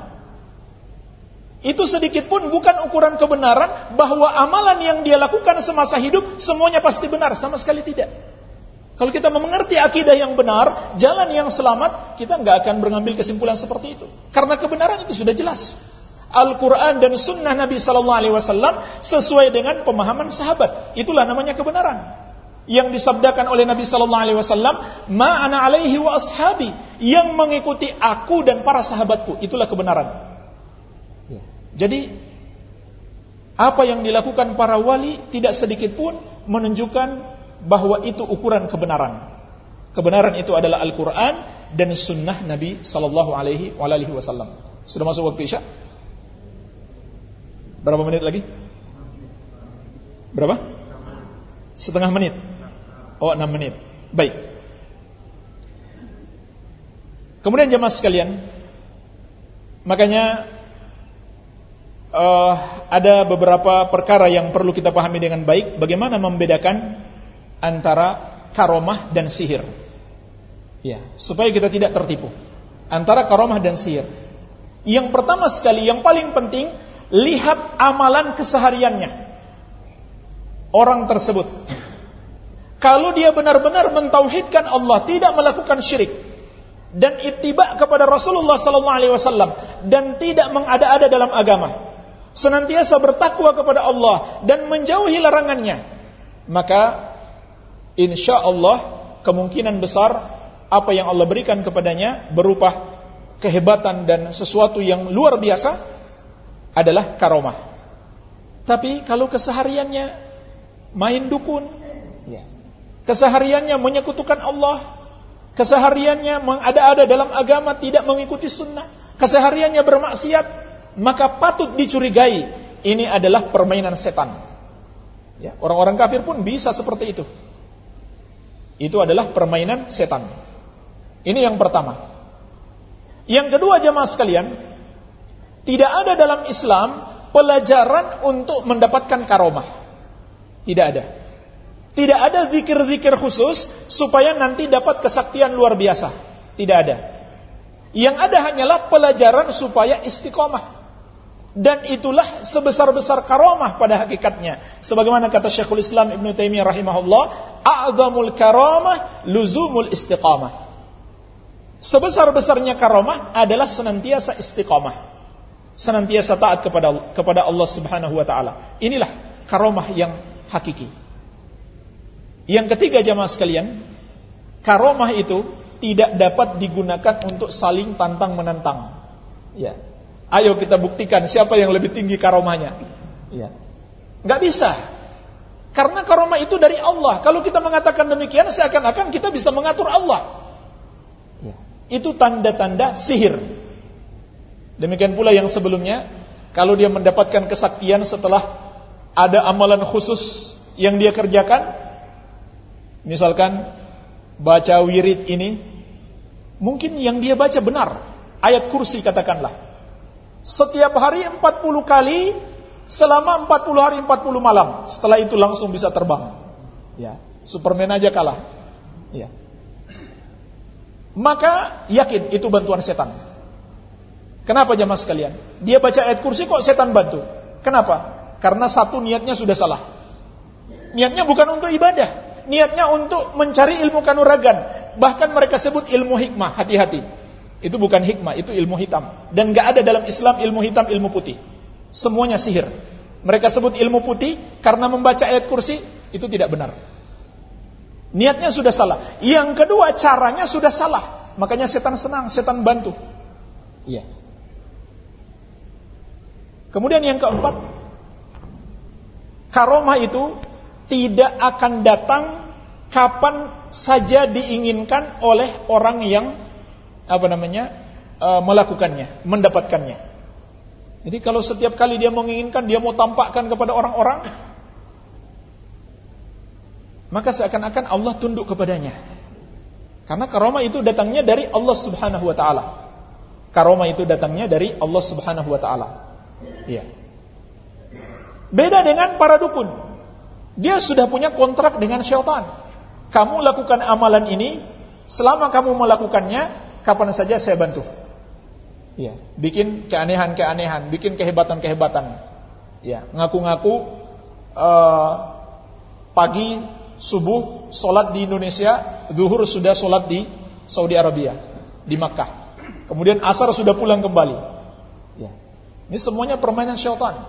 Itu sedikit pun bukan ukuran kebenaran bahwa amalan yang dia lakukan semasa hidup semuanya pasti benar, sama sekali tidak. Kalau kita mengerti akidah yang benar, jalan yang selamat, kita nggak akan mengambil kesimpulan seperti itu. Karena kebenaran itu sudah jelas. Al-Quran dan Sunnah Nabi Sallallahu Alaihi Wasallam sesuai dengan pemahaman sahabat. Itulah namanya kebenaran yang disabdakan oleh Nabi sallallahu alaihi wasallam, "Ma ana alaihi wa ashabi," yang mengikuti aku dan para sahabatku, itulah kebenaran. Ya. Jadi apa yang dilakukan para wali tidak sedikit pun menunjukkan bahwa itu ukuran kebenaran. Kebenaran itu adalah Al-Qur'an dan sunnah Nabi sallallahu alaihi wasallam. Sudah masuk waktu Isya? Berapa menit lagi? Berapa? Setengah menit. Oh 6 menit Baik Kemudian jemaah sekalian Makanya uh, Ada beberapa perkara yang perlu kita pahami dengan baik Bagaimana membedakan Antara karomah dan sihir. Ya, supaya kita tidak tertipu. Antara karomah dan sihir. Yang pertama sekali, yang paling penting Lihat amalan kesehariannya. Orang tersebut. Kalau dia benar-benar mentauhidkan Allah, tidak melakukan syirik dan ittiba kepada Rasulullah wasallam dan tidak mengada-ada dalam agama, senantiasa bertakwa kepada Allah dan menjauhi larangannya, maka insya Allah kemungkinan besar apa yang Allah berikan kepadanya berupa kehebatan dan sesuatu yang luar biasa adalah karomah. Tapi kalau kesehariannya main dukun, ya Kesehariannya menyekutukan Allah. Kesehariannya mengada-ada dalam agama tidak mengikuti sunnah. Kesehariannya bermaksiat. Maka patut dicurigai. Ini adalah permainan setan. Ya, orang-orang kafir pun bisa seperti itu. Itu adalah permainan setan. Ini yang pertama. Yang kedua jamaah sekalian, tidak ada dalam Islam pelajaran untuk mendapatkan karomah. Tidak ada. Tidak ada zikir-zikir khusus supaya nanti dapat kesaktian luar biasa. Tidak ada. Yang ada hanyalah pelajaran supaya istiqomah. Dan itulah sebesar-besar karomah pada hakikatnya. Sebagaimana kata Syekhul Islam Ibn Taimiyah rahimahullah, "A'zamul karamah luzumul istiqamah." Sebesar-besarnya karomah adalah senantiasa istiqomah. Senantiasa taat kepada kepada Allah Subhanahu wa taala. Inilah karomah yang hakiki. Yang ketiga jamaah sekalian, karomah itu tidak dapat digunakan untuk saling tantang menantang. Ya. Ayo kita buktikan siapa yang lebih tinggi karomahnya. Ya. Gak bisa. Karena karomah itu dari Allah. Kalau kita mengatakan demikian, seakan-akan kita bisa mengatur Allah. Ya. Itu tanda-tanda sihir. Demikian pula yang sebelumnya, kalau dia mendapatkan kesaktian setelah ada amalan khusus yang dia kerjakan, Misalkan baca wirid ini mungkin yang dia baca benar. Ayat kursi katakanlah. Setiap hari 40 kali selama 40 hari 40 malam. Setelah itu langsung bisa terbang. Ya, Superman aja kalah. Ya. Maka yakin itu bantuan setan. Kenapa jamaah sekalian? Dia baca ayat kursi kok setan bantu? Kenapa? Karena satu niatnya sudah salah. Niatnya bukan untuk ibadah niatnya untuk mencari ilmu kanuragan. Bahkan mereka sebut ilmu hikmah, hati-hati. Itu bukan hikmah, itu ilmu hitam. Dan gak ada dalam Islam ilmu hitam, ilmu putih. Semuanya sihir. Mereka sebut ilmu putih karena membaca ayat kursi, itu tidak benar. Niatnya sudah salah. Yang kedua, caranya sudah salah. Makanya setan senang, setan bantu. Iya. Kemudian yang keempat, karomah itu tidak akan datang kapan saja diinginkan oleh orang yang apa namanya e, melakukannya, mendapatkannya. Jadi kalau setiap kali dia menginginkan, dia mau tampakkan kepada orang-orang, maka seakan-akan Allah tunduk kepadanya. Karena karomah itu datangnya dari Allah Subhanahu wa taala. Karomah itu datangnya dari Allah Subhanahu wa taala. Iya. Beda dengan para dukun. Dia sudah punya kontrak dengan syaitan. Kamu lakukan amalan ini, selama kamu melakukannya, kapan saja saya bantu. Ya, bikin keanehan-keanehan, bikin kehebatan-kehebatan. Ya, ngaku-ngaku uh, pagi subuh sholat di Indonesia, zuhur sudah sholat di Saudi Arabia, di Makkah. Kemudian asar sudah pulang kembali. Ya. Ini semuanya permainan syaitan.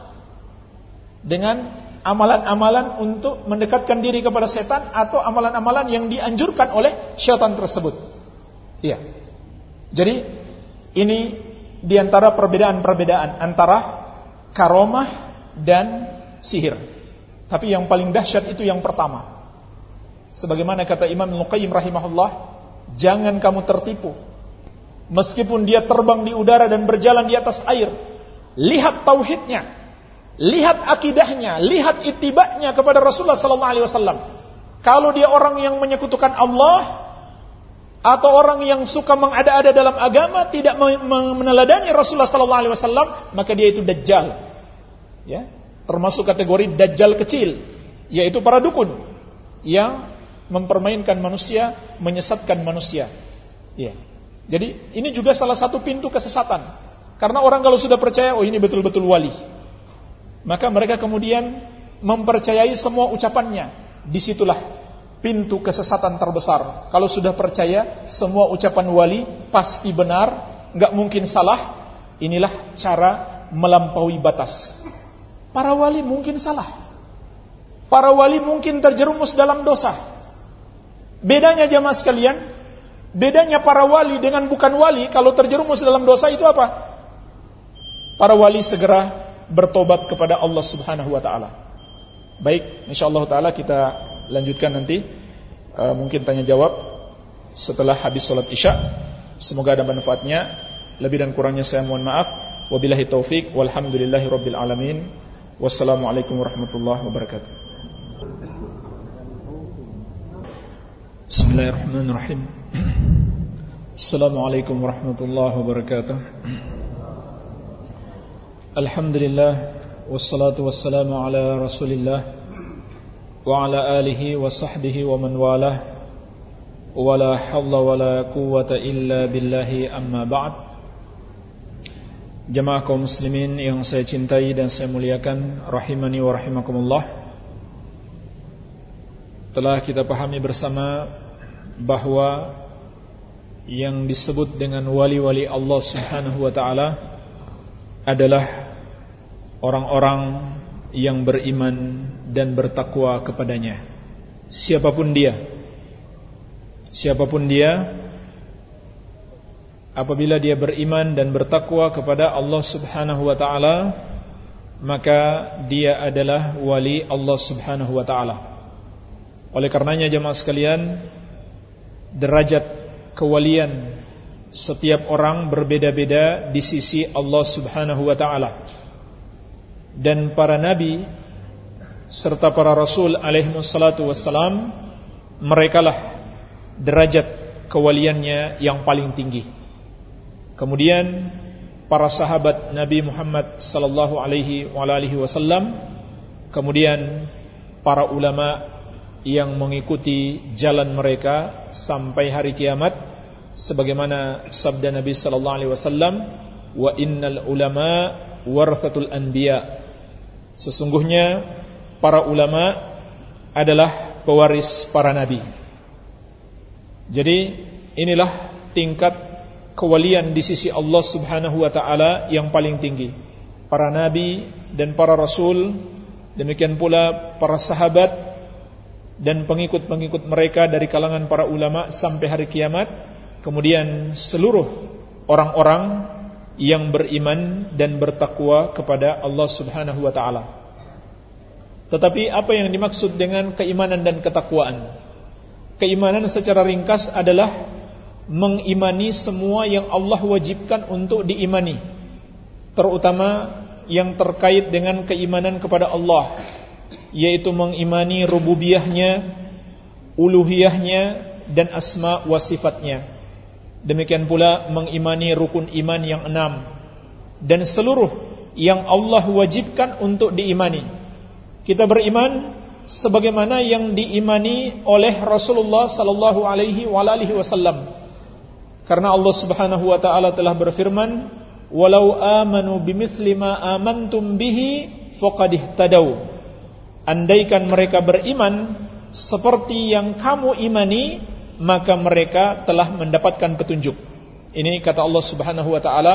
Dengan amalan-amalan untuk mendekatkan diri kepada setan atau amalan-amalan yang dianjurkan oleh syaitan tersebut. Iya. Jadi ini di antara perbedaan-perbedaan antara karomah dan sihir. Tapi yang paling dahsyat itu yang pertama. Sebagaimana kata Imam Al-Qayyim rahimahullah, jangan kamu tertipu. Meskipun dia terbang di udara dan berjalan di atas air, lihat tauhidnya, lihat akidahnya, lihat itibaknya kepada Rasulullah sallallahu alaihi wasallam. Kalau dia orang yang menyekutukan Allah, atau orang yang suka mengada-ada dalam agama tidak meneladani Rasulullah sallallahu alaihi wasallam, maka dia itu dajjal. Ya, termasuk kategori dajjal kecil, yaitu para dukun yang mempermainkan manusia, menyesatkan manusia. Ya. Jadi ini juga salah satu pintu kesesatan. Karena orang kalau sudah percaya, oh ini betul-betul wali, maka mereka kemudian mempercayai semua ucapannya. Di situlah pintu kesesatan terbesar. Kalau sudah percaya semua ucapan wali pasti benar, nggak mungkin salah, inilah cara melampaui batas. Para wali mungkin salah. Para wali mungkin terjerumus dalam dosa. Bedanya jamaah sekalian, bedanya para wali dengan bukan wali kalau terjerumus dalam dosa itu apa? Para wali segera bertobat kepada Allah Subhanahu wa taala. Baik, insyaallah taala kita lanjutkan nanti uh, mungkin tanya jawab setelah habis sholat isya. Semoga ada manfaatnya. Lebih dan kurangnya saya mohon maaf. Wabillahi taufik walhamdulillahi rabbil alamin. Wassalamualaikum warahmatullahi wabarakatuh. Bismillahirrahmanirrahim. Assalamualaikum warahmatullahi wabarakatuh. Alhamdulillah wassalatu wassalamu ala Rasulillah وعلى آله وصحبه ومن والاه ولا حول ولا قوة إلا بالله أما بعد Jemaah kaum muslimin yang saya cintai dan saya muliakan Rahimani wa rahimakumullah Telah kita pahami bersama Bahwa Yang disebut dengan wali-wali Allah subhanahu wa ta'ala Adalah Orang-orang yang beriman dan bertakwa kepadanya. Siapa pun dia. Siapa pun dia apabila dia beriman dan bertakwa kepada Allah Subhanahu wa taala maka dia adalah wali Allah Subhanahu wa taala. Oleh karenanya jemaah sekalian derajat kewalian setiap orang berbeda-beda di sisi Allah Subhanahu wa taala dan para nabi serta para rasul alaihi wassalatu wassalam merekalah derajat kewaliannya yang paling tinggi. Kemudian para sahabat Nabi Muhammad sallallahu alaihi wasallam, kemudian para ulama yang mengikuti jalan mereka sampai hari kiamat sebagaimana sabda Nabi sallallahu alaihi wasallam wa innal ulama warathatul anbiya Sesungguhnya para ulama adalah pewaris para nabi. Jadi inilah tingkat kewalian di sisi Allah Subhanahu wa taala yang paling tinggi. Para nabi dan para rasul, demikian pula para sahabat dan pengikut-pengikut mereka dari kalangan para ulama sampai hari kiamat, kemudian seluruh orang-orang yang beriman dan bertakwa kepada Allah Subhanahu wa taala. Tetapi apa yang dimaksud dengan keimanan dan ketakwaan? Keimanan secara ringkas adalah mengimani semua yang Allah wajibkan untuk diimani. terutama yang terkait dengan keimanan kepada Allah yaitu mengimani rububiyahnya, uluhiyahnya dan asma wa sifatnya. Demikian pula mengimani rukun iman yang enam dan seluruh yang Allah wajibkan untuk diimani. Kita beriman sebagaimana yang diimani oleh Rasulullah sallallahu alaihi wasallam. Karena Allah Subhanahu wa taala telah berfirman, "Walau amanu bimithli ma amantum bihi faqad ihtadaw." Andaikan mereka beriman seperti yang kamu imani, maka mereka telah mendapatkan petunjuk. Ini kata Allah Subhanahu wa taala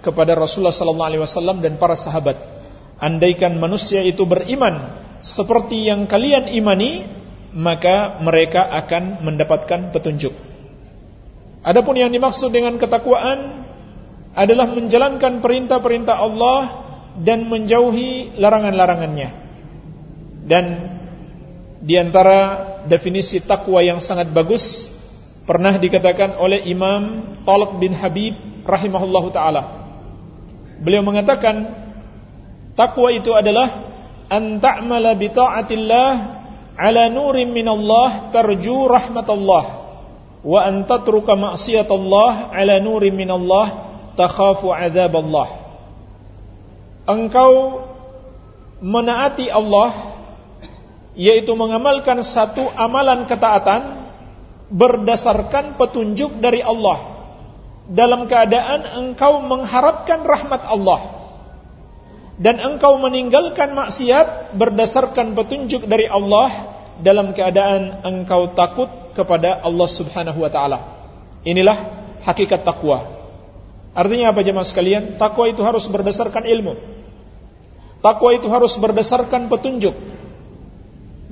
kepada Rasulullah sallallahu alaihi wasallam dan para sahabat. Andaikan manusia itu beriman seperti yang kalian imani, maka mereka akan mendapatkan petunjuk. Adapun yang dimaksud dengan ketakwaan adalah menjalankan perintah-perintah Allah dan menjauhi larangan-larangannya. Dan di antara definisi takwa yang sangat bagus pernah dikatakan oleh Imam Talq bin Habib rahimahullahu taala. Beliau mengatakan takwa itu adalah an ta'mala bi ta'atillah ala nurin minallah tarju rahmatallah wa an tatruka ma'siyatallah ala nurin minallah takhafu adzaballah engkau menaati Allah yaitu mengamalkan satu amalan ketaatan berdasarkan petunjuk dari Allah dalam keadaan engkau mengharapkan rahmat Allah dan engkau meninggalkan maksiat berdasarkan petunjuk dari Allah dalam keadaan engkau takut kepada Allah Subhanahu wa taala. Inilah hakikat takwa. Artinya apa jemaah sekalian? Takwa itu harus berdasarkan ilmu. Takwa itu harus berdasarkan petunjuk.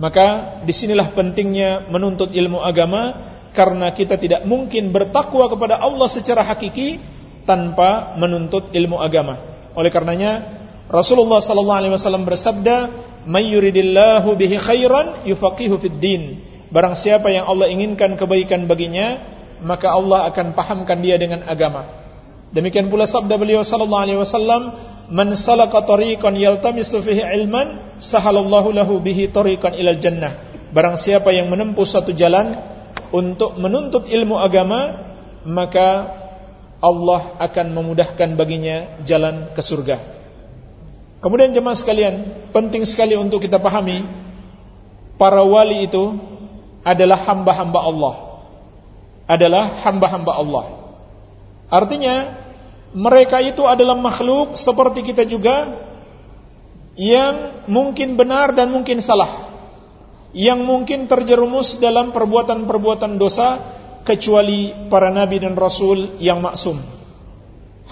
Maka di sinilah pentingnya menuntut ilmu agama karena kita tidak mungkin bertakwa kepada Allah secara hakiki tanpa menuntut ilmu agama. Oleh karenanya Rasulullah sallallahu alaihi wasallam bersabda, "May yuridillahu bihi khairan yufaqihu fid din." Barang siapa yang Allah inginkan kebaikan baginya, maka Allah akan pahamkan dia dengan agama. Demikian pula sabda beliau sallallahu alaihi wasallam, "Man salaka tariqan yaltamisu fihi ilman, sahalallahu lahu bihi tariqan ilal jannah." Barang siapa yang menempuh satu jalan untuk menuntut ilmu agama, maka Allah akan memudahkan baginya jalan ke surga. Kemudian jemaah sekalian, penting sekali untuk kita pahami para wali itu adalah hamba-hamba Allah. Adalah hamba-hamba Allah. Artinya mereka itu adalah makhluk seperti kita juga yang mungkin benar dan mungkin salah. Yang mungkin terjerumus dalam perbuatan-perbuatan dosa kecuali para nabi dan rasul yang maksum.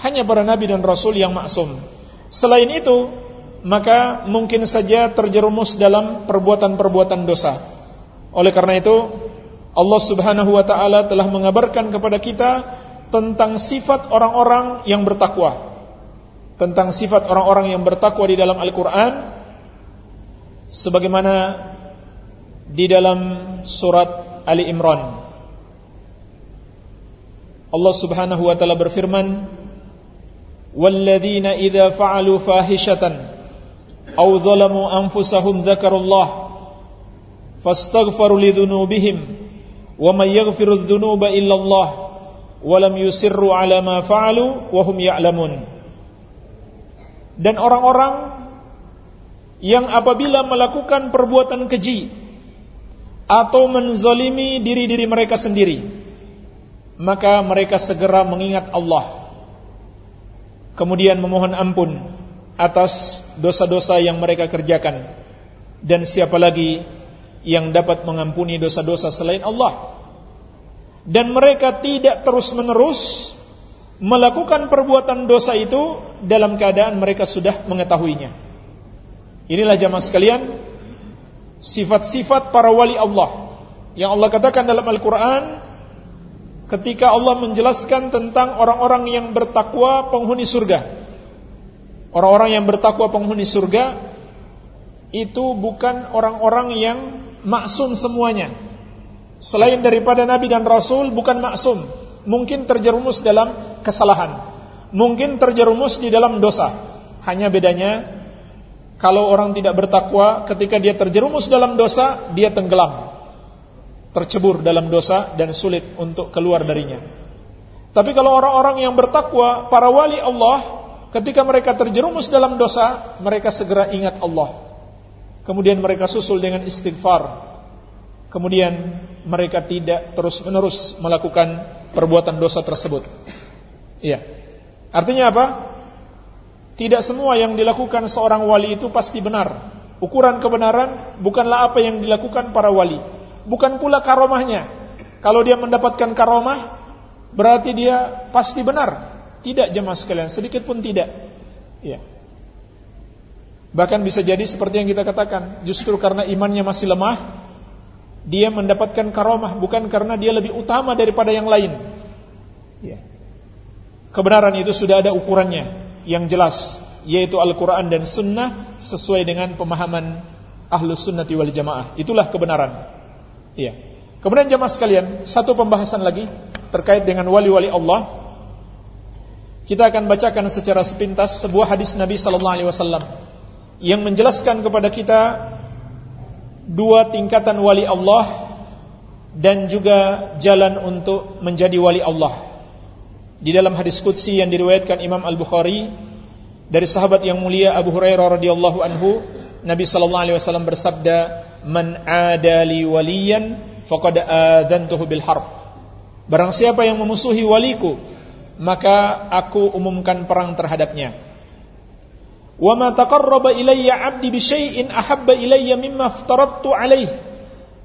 Hanya para nabi dan rasul yang maksum. Selain itu, maka mungkin saja terjerumus dalam perbuatan-perbuatan dosa. Oleh karena itu, Allah Subhanahu wa taala telah mengabarkan kepada kita tentang sifat orang-orang yang bertakwa. Tentang sifat orang-orang yang bertakwa di dalam Al-Quran, sebagaimana di dalam surat Ali Imran. Allah subhanahu wa ta'ala berfirman, وَالَّذِينَ إِذَا فَعَلُوا فَاهِشَةً أَوْ ظَلَمُوا أَنفُسَهُمْ ذَكَرُوا اللَّهِ فَاسْتَغْفَرُوا لِذُنُوبِهِمْ وَمَنْ يَغْفِرُ الذُّنُوبَ إِلَّا اللَّهِ walam yusirru ala ma fa'alu wahum ya'lamun. Dan orang-orang yang apabila melakukan perbuatan keji atau menzolimi diri-diri mereka sendiri, maka mereka segera mengingat Allah, kemudian memohon ampun atas dosa-dosa yang mereka kerjakan, dan siapa lagi yang dapat mengampuni dosa-dosa selain Allah? Dan mereka tidak terus-menerus melakukan perbuatan dosa itu dalam keadaan mereka sudah mengetahuinya inilah jamaah sekalian sifat-sifat para wali Allah yang Allah katakan dalam Al-Quran ketika Allah menjelaskan tentang orang-orang yang bertakwa penghuni surga. Orang-orang yang bertakwa penghuni surga itu bukan orang-orang yang maksum semuanya. Selain daripada nabi dan rasul bukan maksum, mungkin terjerumus dalam kesalahan. mungkin terjerumus di dalam dosa. Hanya bedanya kalau orang tidak bertakwa ketika dia terjerumus dalam dosa, dia tenggelam. Tercebur dalam dosa dan sulit untuk keluar darinya. Tapi kalau orang-orang yang bertakwa, para wali Allah, ketika mereka terjerumus dalam dosa, mereka segera ingat Allah. Kemudian mereka susul dengan istighfar. Kemudian mereka tidak terus-menerus melakukan perbuatan dosa tersebut. Iya. Artinya apa? Tidak semua yang dilakukan seorang wali itu pasti benar. Ukuran kebenaran bukanlah apa yang dilakukan para wali. Bukan pula karomahnya. Kalau dia mendapatkan karomah, berarti dia pasti benar. Tidak jemaah sekalian, sedikit pun tidak. Ya. Bahkan bisa jadi seperti yang kita katakan, justru karena imannya masih lemah, dia mendapatkan karomah bukan karena dia lebih utama daripada yang lain. Ya. Kebenaran itu sudah ada ukurannya yang jelas, yaitu Al-Quran dan Sunnah sesuai dengan pemahaman Ahlus Sunnati wal Jamaah. Itulah kebenaran. Ya. Kemudian jamaah sekalian, satu pembahasan lagi terkait dengan wali-wali Allah. Kita akan bacakan secara sepintas sebuah hadis Nabi sallallahu alaihi wasallam yang menjelaskan kepada kita dua tingkatan wali Allah dan juga jalan untuk menjadi wali Allah. Di dalam hadis qudsi yang diriwayatkan Imam Al-Bukhari dari sahabat yang mulia Abu Hurairah radhiyallahu anhu, Nabi sallallahu alaihi wasallam bersabda, "Man adali waliyan faqad adantuhu bil harb." Barang siapa yang memusuhi waliku, maka aku umumkan perang terhadapnya. Wa ma taqarraba ilayya 'abdi bi syai'in ahabba ilayya mimma.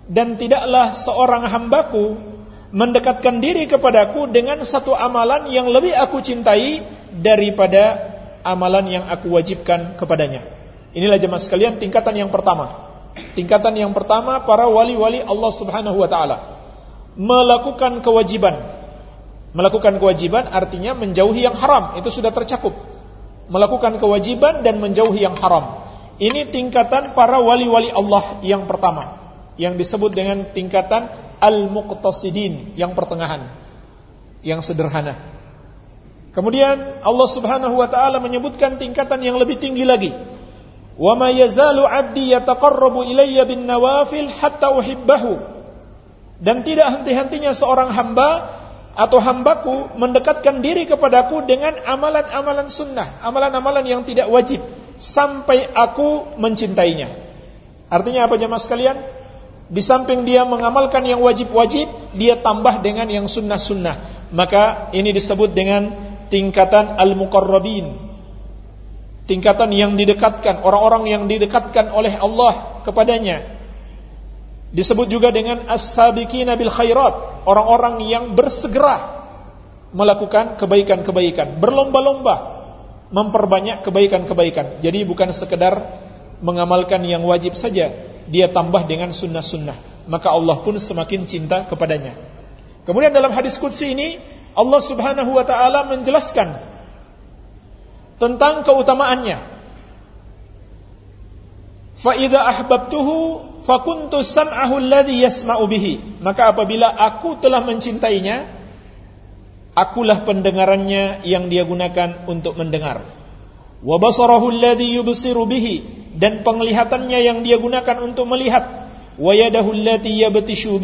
Dan tidaklah seorang hambaku mendekatkan diri kepadaku dengan satu amalan yang lebih aku cintai daripada amalan yang aku wajibkan kepadanya. Inilah jemaah sekalian tingkatan yang pertama. Tingkatan yang pertama para wali-wali Allah Subhanahu wa taala melakukan kewajiban. Melakukan kewajiban artinya menjauhi yang haram, itu sudah tercakup melakukan kewajiban dan menjauhi yang haram. Ini tingkatan para wali-wali Allah yang pertama, yang disebut dengan tingkatan al-muqtasidin, yang pertengahan, yang sederhana. Kemudian Allah Subhanahu wa taala menyebutkan tingkatan yang lebih tinggi lagi. Wa ma yazalu 'abdi yataqarrabu ilayya bin nawafil hatta uhibbahu. Dan tidak henti-hentinya seorang hamba atau hambaku mendekatkan diri kepadaku dengan amalan-amalan sunnah, amalan-amalan yang tidak wajib, sampai aku mencintainya. Artinya apa jemaah sekalian? Di samping dia mengamalkan yang wajib-wajib, dia tambah dengan yang sunnah-sunnah. Maka ini disebut dengan tingkatan al-muqarrabin. Tingkatan yang didekatkan, orang-orang yang didekatkan oleh Allah kepadanya. Disebut juga dengan as-sabiqina bil khairat, orang-orang yang bersegera melakukan kebaikan-kebaikan, berlomba-lomba memperbanyak kebaikan-kebaikan. Jadi bukan sekedar mengamalkan yang wajib saja, dia tambah dengan sunnah-sunnah. Maka Allah pun semakin cinta kepadanya. Kemudian dalam hadis qudsi ini Allah Subhanahu wa taala menjelaskan tentang keutamaannya. Fa idza ahbabtuhu fakuntu sam'ahu alladhi yasma'u bihi. Maka apabila aku telah mencintainya akulah pendengarannya yang dia gunakan untuk mendengar. Wa basarahu alladhi yubsiru dan penglihatannya yang dia gunakan untuk melihat. Wa yadahu allati yabtishu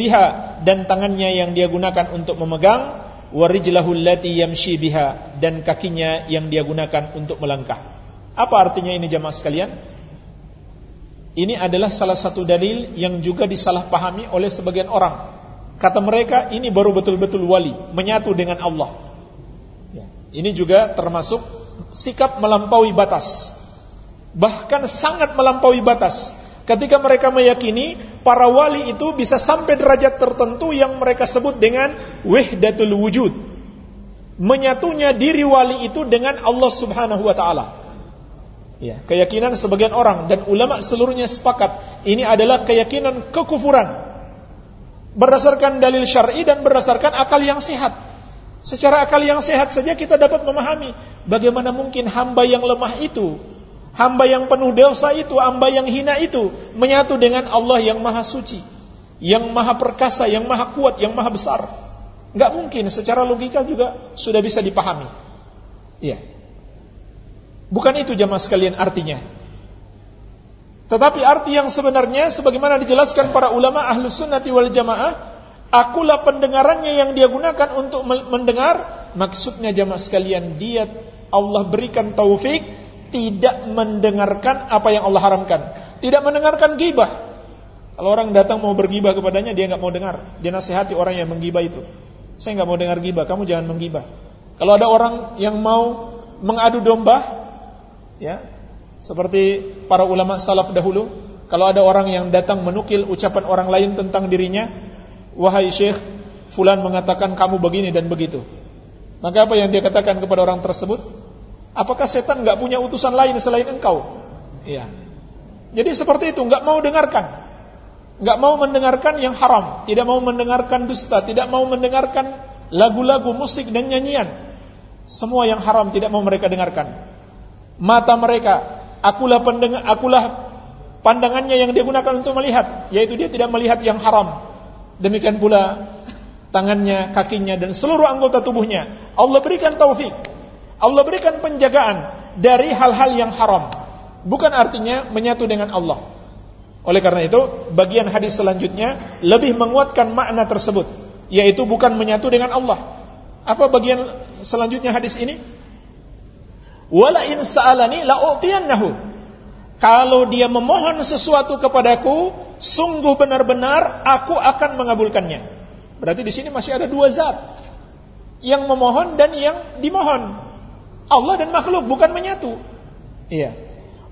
dan tangannya yang dia gunakan untuk memegang. Wa rijlahu yamshi biha dan kakinya yang dia gunakan untuk melangkah. Apa artinya ini jemaah sekalian ini adalah salah satu dalil yang juga disalahpahami oleh sebagian orang. Kata mereka ini baru betul-betul wali, menyatu dengan Allah. Ya. Ini juga termasuk sikap melampaui batas. Bahkan sangat melampaui batas. Ketika mereka meyakini para wali itu bisa sampai derajat tertentu yang mereka sebut dengan wahdatul wujud. Menyatunya diri wali itu dengan Allah Subhanahu wa taala. Ya, keyakinan sebagian orang dan ulama seluruhnya sepakat ini adalah keyakinan kekufuran berdasarkan dalil syar'i dan berdasarkan akal yang sehat. Secara akal yang sehat saja kita dapat memahami bagaimana mungkin hamba yang lemah itu, hamba yang penuh dosa itu, hamba yang hina itu menyatu dengan Allah yang maha suci, yang maha perkasa, yang maha kuat, yang maha besar. Enggak mungkin secara logika juga sudah bisa dipahami. Iya. Bukan itu jamaah sekalian artinya. Tetapi arti yang sebenarnya sebagaimana dijelaskan para ulama ahlu sunnati wal jamaah, akulah pendengarannya yang dia gunakan untuk mendengar, maksudnya jamaah sekalian dia Allah berikan taufik tidak mendengarkan apa yang Allah haramkan, tidak mendengarkan gibah. Kalau orang datang mau bergibah kepadanya dia nggak mau dengar, dia nasihati orang yang menggibah itu. Saya nggak mau dengar gibah, kamu jangan menggibah. Kalau ada orang yang mau mengadu domba, ya, seperti para ulama salaf dahulu, kalau ada orang yang datang menukil ucapan orang lain tentang dirinya, wahai syekh, fulan mengatakan kamu begini dan begitu. Maka apa yang dia katakan kepada orang tersebut? Apakah setan nggak punya utusan lain selain engkau? Iya. Jadi seperti itu, nggak mau dengarkan nggak mau mendengarkan yang haram, tidak mau mendengarkan dusta, tidak mau mendengarkan lagu-lagu musik dan nyanyian. Semua yang haram tidak mau mereka dengarkan. Mata mereka, akulah pendengar, akulah pandangannya yang dia gunakan untuk melihat, yaitu dia tidak melihat yang haram. Demikian pula tangannya, kakinya dan seluruh anggota tubuhnya. Allah berikan taufik. Allah berikan penjagaan dari hal-hal yang haram. Bukan artinya menyatu dengan Allah. Oleh karena itu, bagian hadis selanjutnya lebih menguatkan makna tersebut, yaitu bukan menyatu dengan Allah. Apa bagian selanjutnya hadis ini? Wala in sa'alani la'utiyannahu. Kalau dia memohon sesuatu kepadaku, sungguh benar-benar aku akan mengabulkannya. Berarti di sini masih ada dua zat. Yang memohon dan yang dimohon. Allah dan makhluk bukan menyatu. Iya.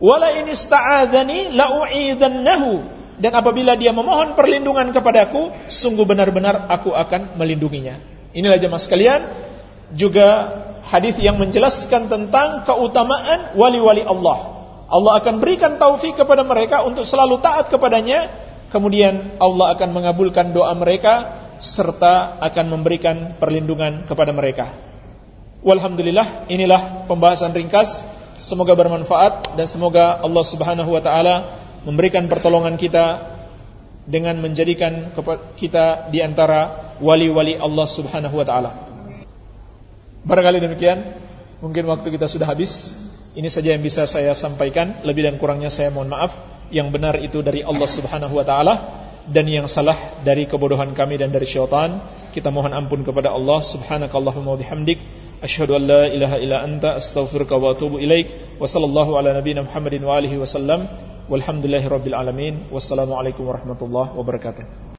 Wala in ista'adzani la'u'idannahu. Dan apabila dia memohon perlindungan kepadaku, sungguh benar-benar aku akan melindunginya. Inilah jemaah sekalian, juga hadis yang menjelaskan tentang keutamaan wali-wali Allah. Allah akan berikan taufik kepada mereka untuk selalu taat kepadanya, kemudian Allah akan mengabulkan doa mereka serta akan memberikan perlindungan kepada mereka. Walhamdulillah, inilah pembahasan ringkas Semoga bermanfaat dan semoga Allah Subhanahu wa taala memberikan pertolongan kita dengan menjadikan kita di antara wali-wali Allah Subhanahu wa taala. Barangkali demikian, mungkin waktu kita sudah habis. Ini saja yang bisa saya sampaikan, lebih dan kurangnya saya mohon maaf. Yang benar itu dari Allah Subhanahu wa taala dan yang salah dari kebodohan kami dan dari syaitan. Kita mohon ampun kepada Allah Subhanakallahumma wa bihamdik Asyhadu an la ilaha illa anta astaghfiruka wa atubu ilaik. Wa sallallahu ala nabiyyina Muhammadin wa alihi wasallam. Walhamdulillahirabbil alamin. Wassalamualaikum warahmatullahi wabarakatuh.